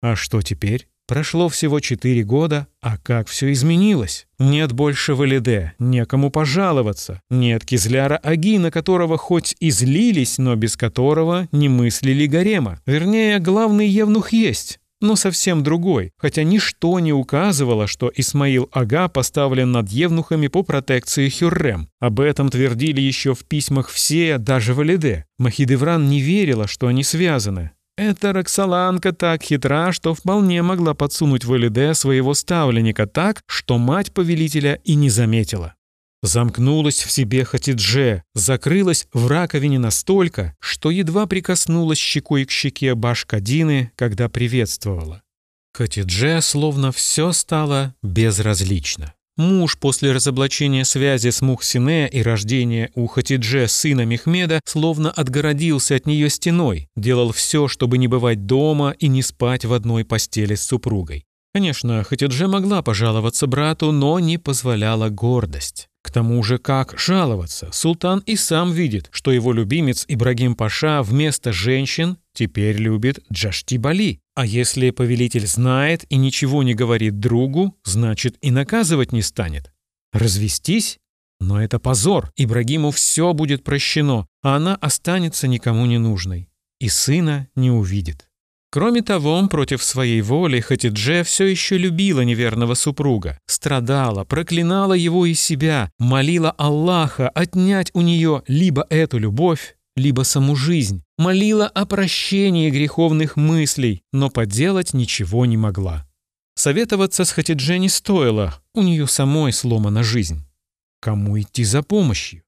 А что теперь? Прошло всего четыре года, а как все изменилось? Нет больше Валиде, некому пожаловаться. Нет Кизляра Аги, на которого хоть и злились, но без которого не мыслили гарема. Вернее, главный евнух есть но совсем другой, хотя ничто не указывало, что Исмаил Ага поставлен над евнухами по протекции Хюррем. Об этом твердили еще в письмах все, даже Валиде. Махидевран не верила, что они связаны. Эта Роксоланка так хитра, что вполне могла подсунуть Валиде своего ставленника так, что мать повелителя и не заметила. Замкнулась в себе Хатидже, закрылась в раковине настолько, что едва прикоснулась щекой к щеке Башкадины, когда приветствовала. Хатидже словно все стало безразлично. Муж после разоблачения связи с Мухсине и рождения у Хатидже сына Мехмеда словно отгородился от нее стеной, делал все, чтобы не бывать дома и не спать в одной постели с супругой. Конечно, Хатидже могла пожаловаться брату, но не позволяла гордость. К тому же, как жаловаться? Султан и сам видит, что его любимец Ибрагим Паша вместо женщин теперь любит Джашти Бали. А если повелитель знает и ничего не говорит другу, значит и наказывать не станет. Развестись? Но это позор. Ибрагиму все будет прощено, а она останется никому не нужной. И сына не увидит. Кроме того, против своей воли Хатидже все еще любила неверного супруга, страдала, проклинала его и себя, молила Аллаха отнять у нее либо эту любовь, либо саму жизнь, молила о прощении греховных мыслей, но поделать ничего не могла. Советоваться с Хатидже не стоило, у нее самой сломана жизнь. Кому идти за помощью?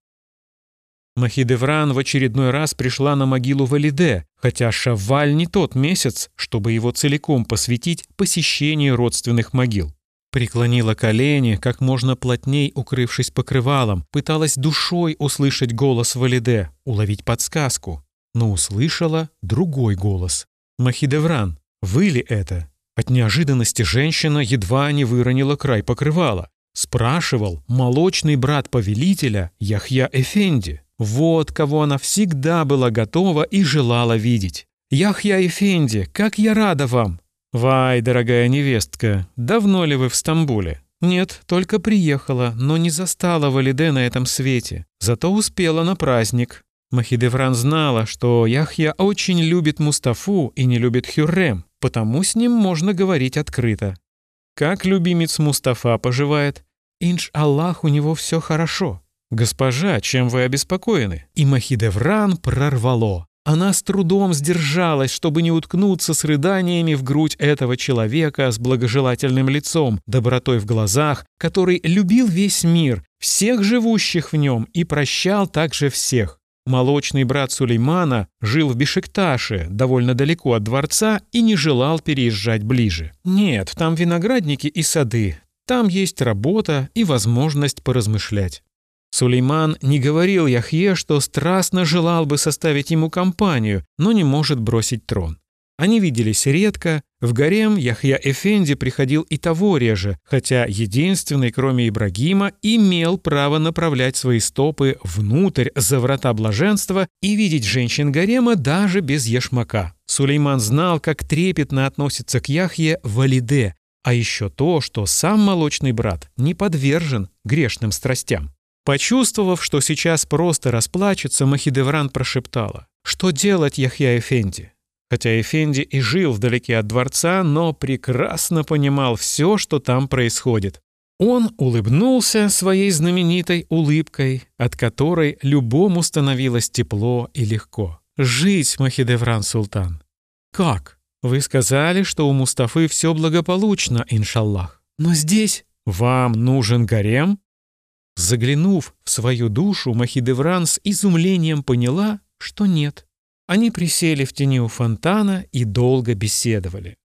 Махидевран в очередной раз пришла на могилу Валиде, хотя Шавваль не тот месяц, чтобы его целиком посвятить посещению родственных могил. Преклонила колени, как можно плотней укрывшись покрывалом, пыталась душой услышать голос Валиде, уловить подсказку, но услышала другой голос. «Махидевран, вы ли это?» От неожиданности женщина едва не выронила край покрывала. Спрашивал молочный брат повелителя Яхья Эфенди. Вот кого она всегда была готова и желала видеть. «Яхья Эфенди, как я рада вам!» «Вай, дорогая невестка, давно ли вы в Стамбуле?» «Нет, только приехала, но не застала Валиде на этом свете. Зато успела на праздник». Махидевран знала, что Яхья очень любит Мустафу и не любит Хюррем, потому с ним можно говорить открыто. Как любимец Мустафа поживает? Инш Аллах, у него все хорошо. Госпожа, чем вы обеспокоены? И Махидевран прорвало. Она с трудом сдержалась, чтобы не уткнуться с рыданиями в грудь этого человека с благожелательным лицом, добротой в глазах, который любил весь мир, всех живущих в нем и прощал также всех. Молочный брат Сулеймана жил в Бешикташе, довольно далеко от дворца, и не желал переезжать ближе. Нет, там виноградники и сады, там есть работа и возможность поразмышлять. Сулейман не говорил Яхье, что страстно желал бы составить ему компанию, но не может бросить трон. Они виделись редко, в гарем Яхья Эфенди приходил и того реже, хотя единственный, кроме Ибрагима, имел право направлять свои стопы внутрь за врата блаженства и видеть женщин гарема даже без ешмака. Сулейман знал, как трепетно относится к Яхье Валиде, а еще то, что сам молочный брат не подвержен грешным страстям. Почувствовав, что сейчас просто расплачется, Махидевран прошептала. «Что делать, Яхья Эфенди?» Хотя Эфенди и жил вдалеке от дворца, но прекрасно понимал все, что там происходит. Он улыбнулся своей знаменитой улыбкой, от которой любому становилось тепло и легко. «Жить, Махидевран Султан!» «Как? Вы сказали, что у Мустафы все благополучно, иншаллах. Но здесь вам нужен гарем?» Заглянув в свою душу, Махидевран с изумлением поняла, что нет. Они присели в тени у фонтана и долго беседовали.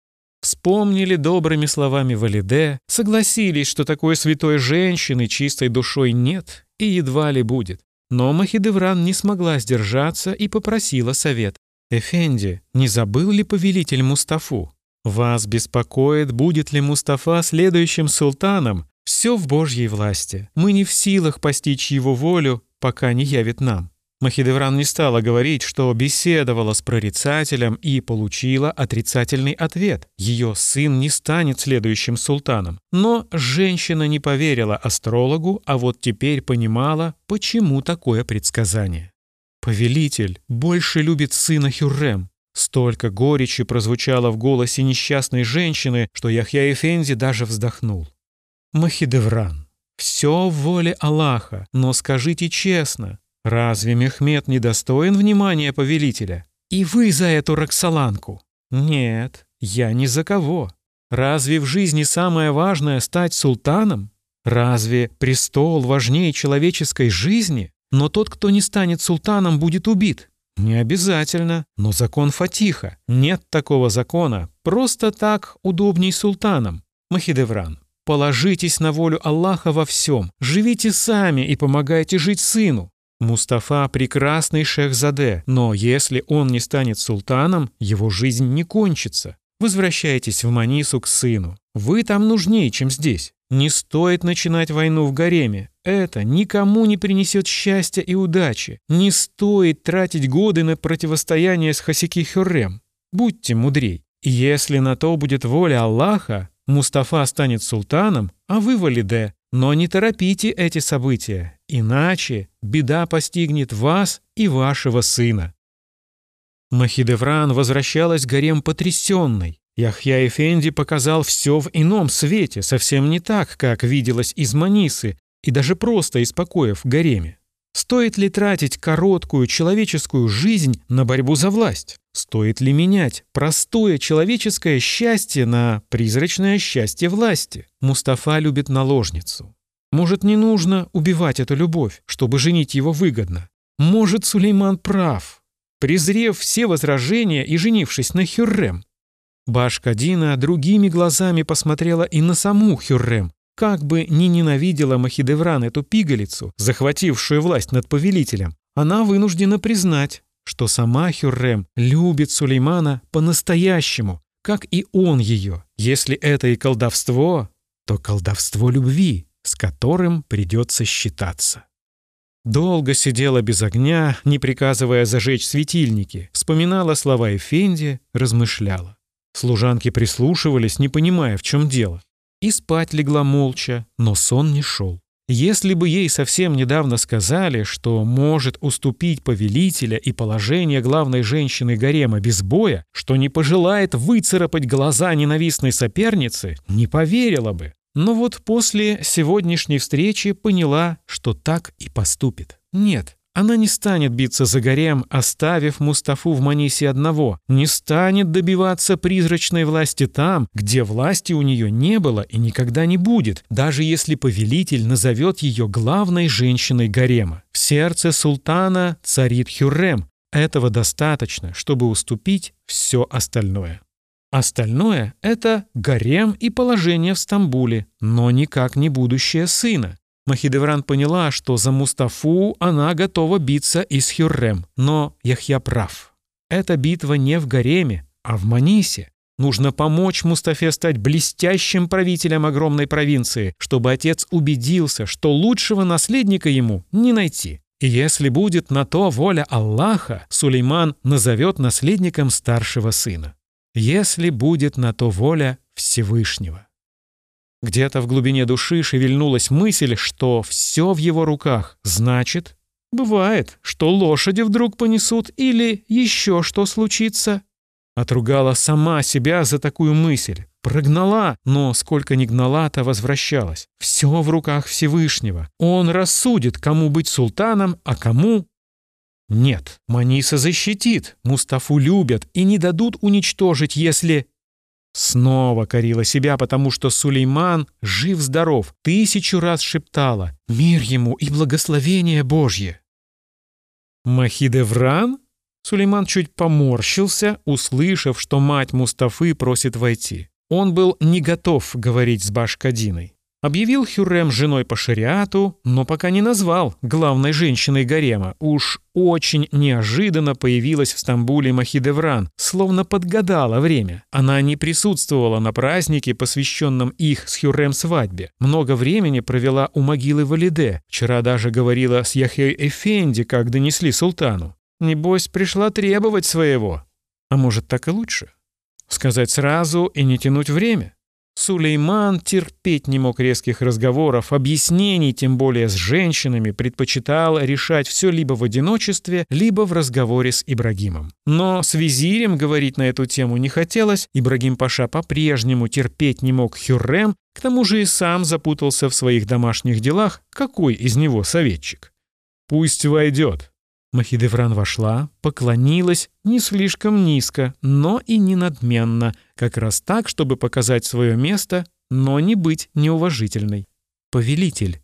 Вспомнили добрыми словами Валиде, согласились, что такой святой женщины чистой душой нет и едва ли будет. Но Махидевран не смогла сдержаться и попросила совет. «Эфенди, не забыл ли повелитель Мустафу? Вас беспокоит, будет ли Мустафа следующим султаном? Все в Божьей власти. Мы не в силах постичь его волю, пока не явит нам. Махидевран не стала говорить, что беседовала с прорицателем и получила отрицательный ответ. Ее сын не станет следующим султаном. Но женщина не поверила астрологу, а вот теперь понимала, почему такое предсказание. «Повелитель больше любит сына Хюррем». Столько горечи прозвучало в голосе несчастной женщины, что Яхья Эфенди даже вздохнул. «Махидевран, все в воле Аллаха, но скажите честно, Разве Мехмед не достоин внимания повелителя? И вы за эту Роксоланку? Нет, я ни за кого. Разве в жизни самое важное стать султаном? Разве престол важнее человеческой жизни? Но тот, кто не станет султаном, будет убит. Не обязательно, но закон Фатиха. Нет такого закона. Просто так удобней султанам. Махидевран, положитесь на волю Аллаха во всем. Живите сами и помогайте жить сыну. Мустафа – прекрасный шехзаде, но если он не станет султаном, его жизнь не кончится. Возвращайтесь в Манису к сыну. Вы там нужнее, чем здесь. Не стоит начинать войну в гареме. Это никому не принесет счастья и удачи. Не стоит тратить годы на противостояние с Хасики Хюррем. Будьте мудрей. Если на то будет воля Аллаха, Мустафа станет султаном, а вы валиде. Но не торопите эти события, иначе беда постигнет вас и вашего сына. Махидевран возвращалась гарем потрясенной. Яхья Эфенди показал все в ином свете, совсем не так, как виделось из Манисы и даже просто из в гареме. Стоит ли тратить короткую человеческую жизнь на борьбу за власть? Стоит ли менять простое человеческое счастье на призрачное счастье власти? Мустафа любит наложницу. Может, не нужно убивать эту любовь, чтобы женить его выгодно? Может, Сулейман прав, презрев все возражения и женившись на Хюррем? Башкадина другими глазами посмотрела и на саму Хюррем, как бы ни ненавидела Махидевран эту пигалицу, захватившую власть над повелителем, она вынуждена признать, что сама Хюррем любит Сулеймана по-настоящему, как и он ее. Если это и колдовство, то колдовство любви, с которым придется считаться. Долго сидела без огня, не приказывая зажечь светильники, вспоминала слова Эфенди, размышляла. Служанки прислушивались, не понимая, в чем дело. И спать легла молча, но сон не шел. Если бы ей совсем недавно сказали, что может уступить повелителя и положение главной женщины гарема без боя, что не пожелает выцарапать глаза ненавистной соперницы, не поверила бы. Но вот после сегодняшней встречи поняла, что так и поступит. Нет, она не станет биться за гарем, оставив Мустафу в Манисе одного, не станет добиваться призрачной власти там, где власти у нее не было и никогда не будет, даже если повелитель назовет ее главной женщиной гарема. В сердце султана царит Хюррем. Этого достаточно, чтобы уступить все остальное. Остальное — это гарем и положение в Стамбуле, но никак не будущее сына. Махидевран поняла, что за Мустафу она готова биться и с Хюррем, но Яхья прав. Эта битва не в гареме, а в Манисе. Нужно помочь Мустафе стать блестящим правителем огромной провинции, чтобы отец убедился, что лучшего наследника ему не найти. И если будет на то воля Аллаха, Сулейман назовет наследником старшего сына если будет на то воля Всевышнего. Где-то в глубине души шевельнулась мысль, что все в его руках, значит, бывает, что лошади вдруг понесут или еще что случится. Отругала сама себя за такую мысль, прогнала, но сколько ни гнала-то возвращалась. Все в руках Всевышнего. Он рассудит, кому быть султаном, а кому нет, Маниса защитит, Мустафу любят и не дадут уничтожить, если... Снова корила себя, потому что Сулейман жив-здоров, тысячу раз шептала «Мир ему и благословение Божье». «Махидевран?» Сулейман чуть поморщился, услышав, что мать Мустафы просит войти. Он был не готов говорить с Башкадиной. Объявил Хюррем женой по шариату, но пока не назвал главной женщиной гарема. Уж очень неожиданно появилась в Стамбуле Махидевран, словно подгадала время. Она не присутствовала на празднике, посвященном их с Хюррем свадьбе. Много времени провела у могилы Валиде. Вчера даже говорила с Яхей Эфенди, как донесли султану. Небось, пришла требовать своего. А может, так и лучше? Сказать сразу и не тянуть время? Сулейман терпеть не мог резких разговоров, объяснений, тем более с женщинами, предпочитал решать все либо в одиночестве, либо в разговоре с Ибрагимом. Но с визирем говорить на эту тему не хотелось, Ибрагим Паша по-прежнему терпеть не мог Хюррем, к тому же и сам запутался в своих домашних делах, какой из него советчик. «Пусть войдет», Махидевран вошла, поклонилась не слишком низко, но и не надменно, как раз так, чтобы показать свое место, но не быть неуважительной. «Повелитель».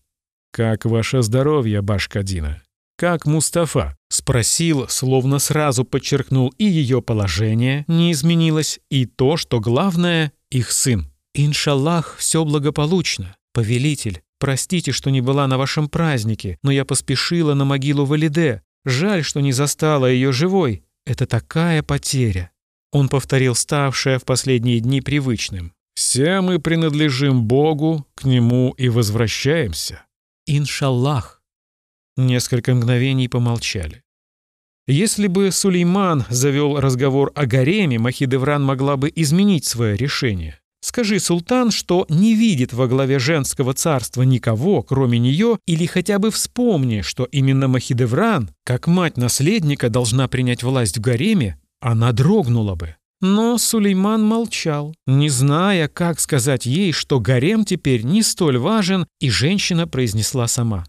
«Как ваше здоровье, Башкадина?» «Как Мустафа?» — спросил, словно сразу подчеркнул и ее положение не изменилось, и то, что главное — их сын. «Иншаллах, все благополучно. Повелитель, простите, что не была на вашем празднике, но я поспешила на могилу Валиде. Жаль, что не застала ее живой. Это такая потеря. Он повторил ставшее в последние дни привычным. «Все мы принадлежим Богу, к Нему и возвращаемся». «Иншаллах». Несколько мгновений помолчали. Если бы Сулейман завел разговор о гареме, Махидевран могла бы изменить свое решение. Скажи, султан, что не видит во главе женского царства никого, кроме нее, или хотя бы вспомни, что именно Махидевран, как мать наследника, должна принять власть в гареме, она дрогнула бы. Но Сулейман молчал, не зная, как сказать ей, что гарем теперь не столь важен, и женщина произнесла сама.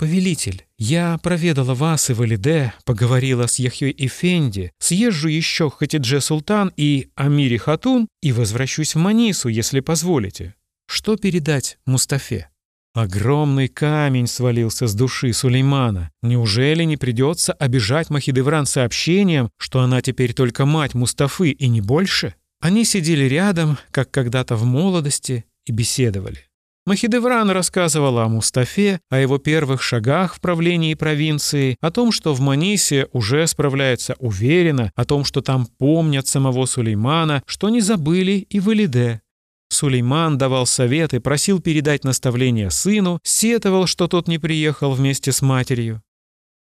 «Повелитель, я проведала вас и Валиде, поговорила с Яхьей Эфенди, съезжу еще к Хатидже Султан и Амире Хатун и возвращусь в Манису, если позволите. Что передать Мустафе?» Огромный камень свалился с души Сулеймана. Неужели не придется обижать Махидевран сообщением, что она теперь только мать Мустафы и не больше? Они сидели рядом, как когда-то в молодости, и беседовали. Махидевран рассказывала о Мустафе, о его первых шагах в правлении провинции, о том, что в Манисе уже справляется уверенно, о том, что там помнят самого Сулеймана, что не забыли и Валиде. Сулейман давал советы, просил передать наставления сыну, сетовал, что тот не приехал вместе с матерью.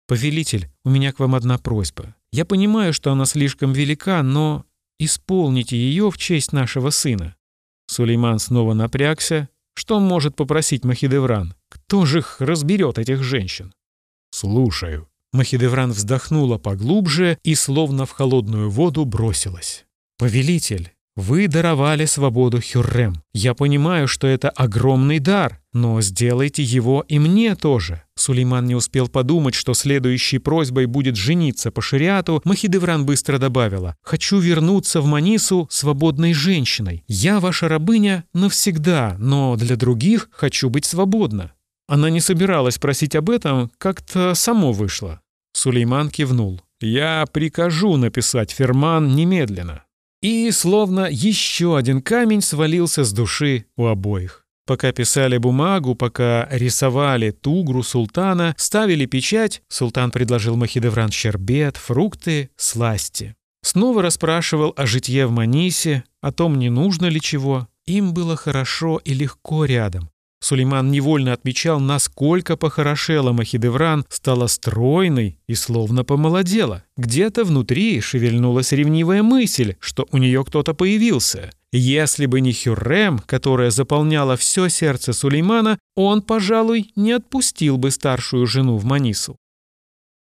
«Повелитель, у меня к вам одна просьба. Я понимаю, что она слишком велика, но исполните ее в честь нашего сына». Сулейман снова напрягся. Что может попросить Махидевран? Кто же их разберет, этих женщин? «Слушаю». Махидевран вздохнула поглубже и словно в холодную воду бросилась. «Повелитель, вы даровали свободу Хюррем. Я понимаю, что это огромный дар, но сделайте его и мне тоже». Сулейман не успел подумать, что следующей просьбой будет жениться по шариату. Махидевран быстро добавила «Хочу вернуться в Манису свободной женщиной. Я ваша рабыня навсегда, но для других хочу быть свободна». Она не собиралась просить об этом, как-то само вышло. Сулейман кивнул. «Я прикажу написать ферман немедленно». И словно еще один камень свалился с души у обоих. Пока писали бумагу, пока рисовали тугру султана, ставили печать, султан предложил Махидевран щербет, фрукты, сласти. Снова расспрашивал о житье в Манисе, о том, не нужно ли чего. Им было хорошо и легко рядом. Сулейман невольно отмечал, насколько похорошела Махидевран, стала стройной и словно помолодела. Где-то внутри шевельнулась ревнивая мысль, что у нее кто-то появился. Если бы не Хюррем, которая заполняла все сердце Сулеймана, он, пожалуй, не отпустил бы старшую жену в Манису.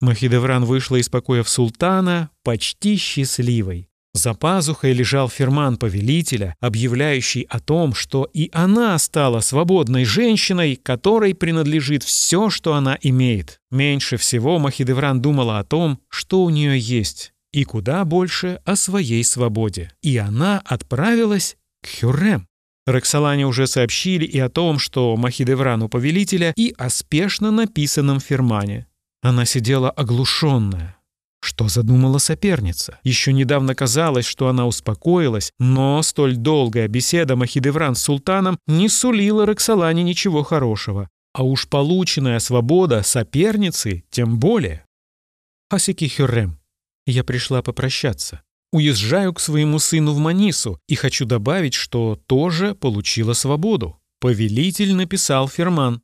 Махидевран вышла из покоев султана почти счастливой. За пазухой лежал ферман повелителя, объявляющий о том, что и она стала свободной женщиной, которой принадлежит все, что она имеет. Меньше всего Махидевран думала о том, что у нее есть, и куда больше о своей свободе. И она отправилась к Хюррем. Роксолане уже сообщили и о том, что Махидевран у повелителя, и о спешно написанном фермане. Она сидела оглушенная, что задумала соперница? Еще недавно казалось, что она успокоилась, но столь долгая беседа Махидевран с султаном не сулила Роксолане ничего хорошего. А уж полученная свобода соперницы тем более. Хасики Хюррем, я пришла попрощаться. Уезжаю к своему сыну в Манису и хочу добавить, что тоже получила свободу. Повелитель написал ферман.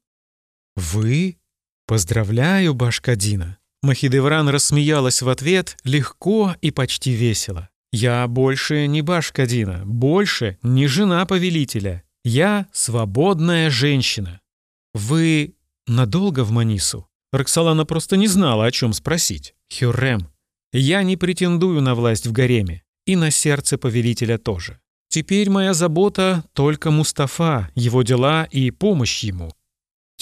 «Вы? Поздравляю, Башкадина!» Махидевран рассмеялась в ответ легко и почти весело. «Я больше не Башкадина, больше не жена повелителя. Я свободная женщина». «Вы надолго в Манису?» Роксолана просто не знала, о чем спросить. «Хюррем, я не претендую на власть в гареме, и на сердце повелителя тоже. Теперь моя забота только Мустафа, его дела и помощь ему.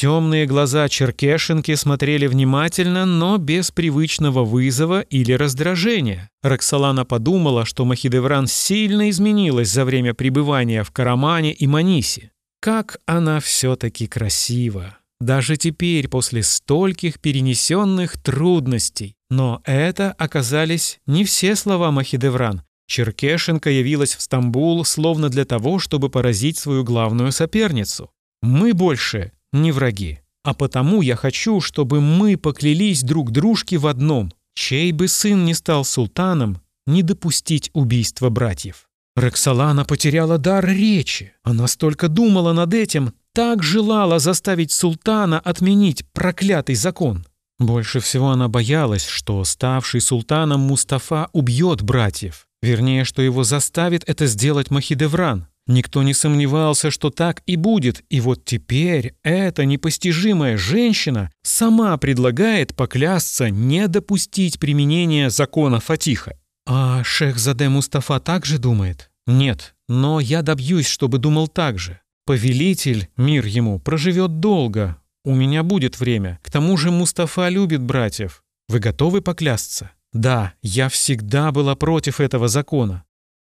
Темные глаза Черкешенки смотрели внимательно, но без привычного вызова или раздражения. Роксолана подумала, что Махидевран сильно изменилась за время пребывания в Карамане и Манисе. Как она все-таки красива! Даже теперь, после стольких перенесенных трудностей. Но это оказались не все слова Махидевран. Черкешенко явилась в Стамбул словно для того, чтобы поразить свою главную соперницу. «Мы больше не враги. А потому я хочу, чтобы мы поклялись друг дружке в одном. Чей бы сын не стал султаном, не допустить убийства братьев. Роксолана потеряла дар речи. Она столько думала над этим, так желала заставить султана отменить проклятый закон. Больше всего она боялась, что ставший султаном Мустафа убьет братьев. Вернее, что его заставит это сделать Махидевран. Никто не сомневался, что так и будет, и вот теперь эта непостижимая женщина сама предлагает поклясться не допустить применения закона Фатиха. А шех Заде Мустафа также думает? Нет, но я добьюсь, чтобы думал так же. Повелитель, мир ему, проживет долго. У меня будет время. К тому же Мустафа любит братьев. Вы готовы поклясться? Да, я всегда была против этого закона.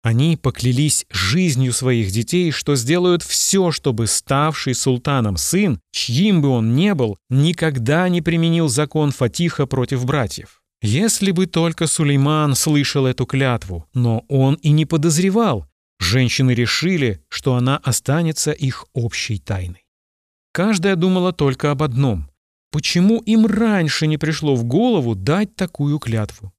Они поклялись жизнью своих детей, что сделают все, чтобы ставший султаном сын, чьим бы он ни был, никогда не применил закон Фатиха против братьев. Если бы только Сулейман слышал эту клятву, но он и не подозревал. Женщины решили, что она останется их общей тайной. Каждая думала только об одном. Почему им раньше не пришло в голову дать такую клятву?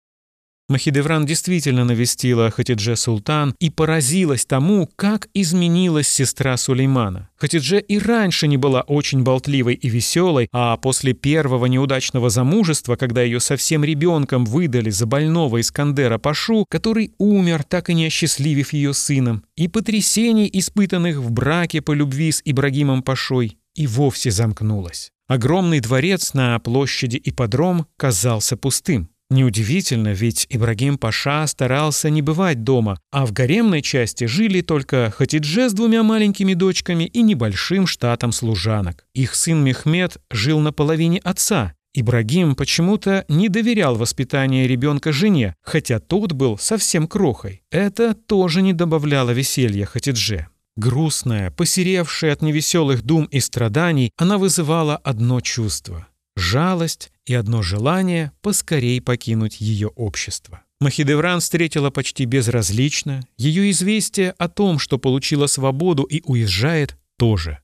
Махидевран действительно навестила Хатидже Султан и поразилась тому, как изменилась сестра Сулеймана. Хатидже и раньше не была очень болтливой и веселой, а после первого неудачного замужества, когда ее совсем ребенком выдали за больного Искандера Пашу, который умер, так и не осчастливив ее сыном, и потрясений, испытанных в браке по любви с Ибрагимом Пашой, и вовсе замкнулась. Огромный дворец на площади Ипподром казался пустым. Неудивительно, ведь Ибрагим Паша старался не бывать дома, а в гаремной части жили только Хатидже с двумя маленькими дочками и небольшим штатом служанок. Их сын Мехмед жил на половине отца. Ибрагим почему-то не доверял воспитанию ребенка жене, хотя тот был совсем крохой. Это тоже не добавляло веселья Хатидже. Грустная, посеревшая от невеселых дум и страданий, она вызывала одно чувство — жалость и одно желание поскорей покинуть ее общество. Махидевран встретила почти безразлично, ее известие о том, что получила свободу и уезжает, тоже.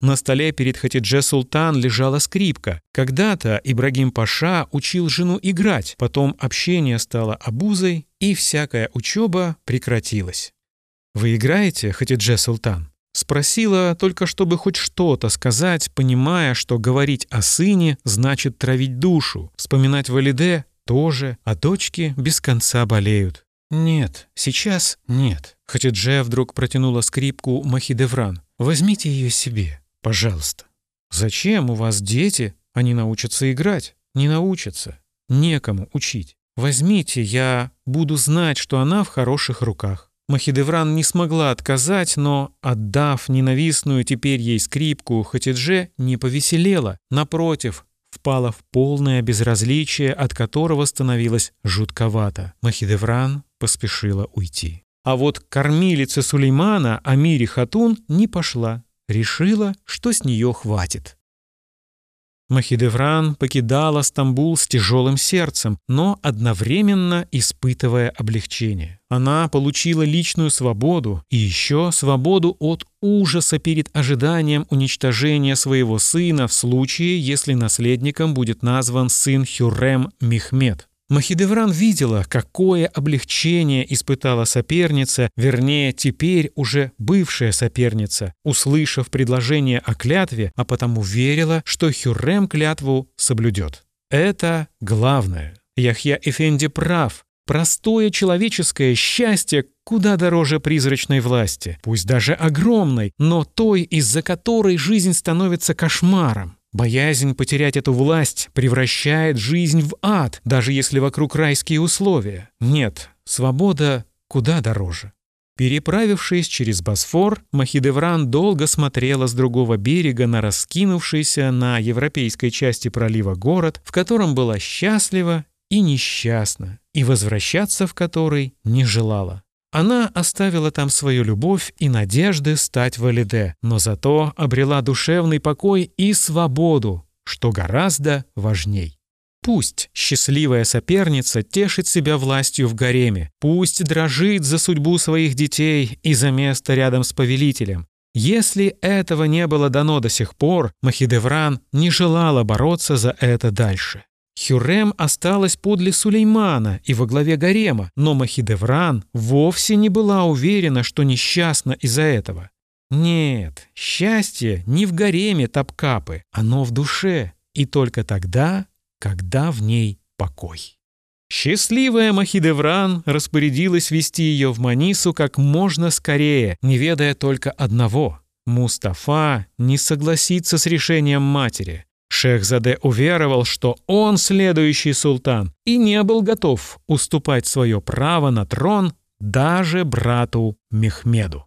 На столе перед Хатидже Султан лежала скрипка. Когда-то Ибрагим Паша учил жену играть, потом общение стало обузой, и всякая учеба прекратилась. «Вы играете, Хатидже Султан?» Спросила только, чтобы хоть что-то сказать, понимая, что говорить о сыне значит травить душу. Вспоминать Валиде тоже, а дочки без конца болеют. «Нет, сейчас нет». Хатидже вдруг протянула скрипку Махидевран. «Возьмите ее себе, пожалуйста». «Зачем у вас дети? Они научатся играть». «Не научатся. Некому учить. Возьмите, я буду знать, что она в хороших руках». Махидевран не смогла отказать, но, отдав ненавистную теперь ей скрипку, Хатидже не повеселела, напротив, впала в полное безразличие, от которого становилось жутковато. Махидевран поспешила уйти. А вот кормилица Сулеймана, Амири Хатун, не пошла. Решила, что с нее хватит. Махидевран покидала Стамбул с тяжелым сердцем, но одновременно испытывая облегчение. Она получила личную свободу и еще свободу от ужаса перед ожиданием уничтожения своего сына в случае, если наследником будет назван сын Хюррем Мехмед. Махидевран видела, какое облегчение испытала соперница, вернее, теперь уже бывшая соперница, услышав предложение о клятве, а потому верила, что Хюррем клятву соблюдет. Это главное. Яхья Эфенди прав. Простое человеческое счастье куда дороже призрачной власти, пусть даже огромной, но той, из-за которой жизнь становится кошмаром. Боязнь потерять эту власть превращает жизнь в ад, даже если вокруг райские условия. Нет, свобода куда дороже. Переправившись через Босфор, Махидевран долго смотрела с другого берега на раскинувшийся на европейской части пролива город, в котором была счастлива и несчастна, и возвращаться в который не желала. Она оставила там свою любовь и надежды стать валиде, но зато обрела душевный покой и свободу, что гораздо важней. Пусть счастливая соперница тешит себя властью в гареме, пусть дрожит за судьбу своих детей и за место рядом с повелителем. Если этого не было дано до сих пор, Махидевран не желала бороться за это дальше. Хюррем осталась подле Сулеймана и во главе гарема, но Махидевран вовсе не была уверена, что несчастна из-за этого. Нет, счастье не в гареме Тапкапы, оно в душе, и только тогда, когда в ней покой. Счастливая Махидевран распорядилась вести ее в Манису как можно скорее, не ведая только одного — Мустафа не согласится с решением матери. Шехзаде уверовал, что он следующий султан, и не был готов уступать свое право на трон даже брату Мехмеду.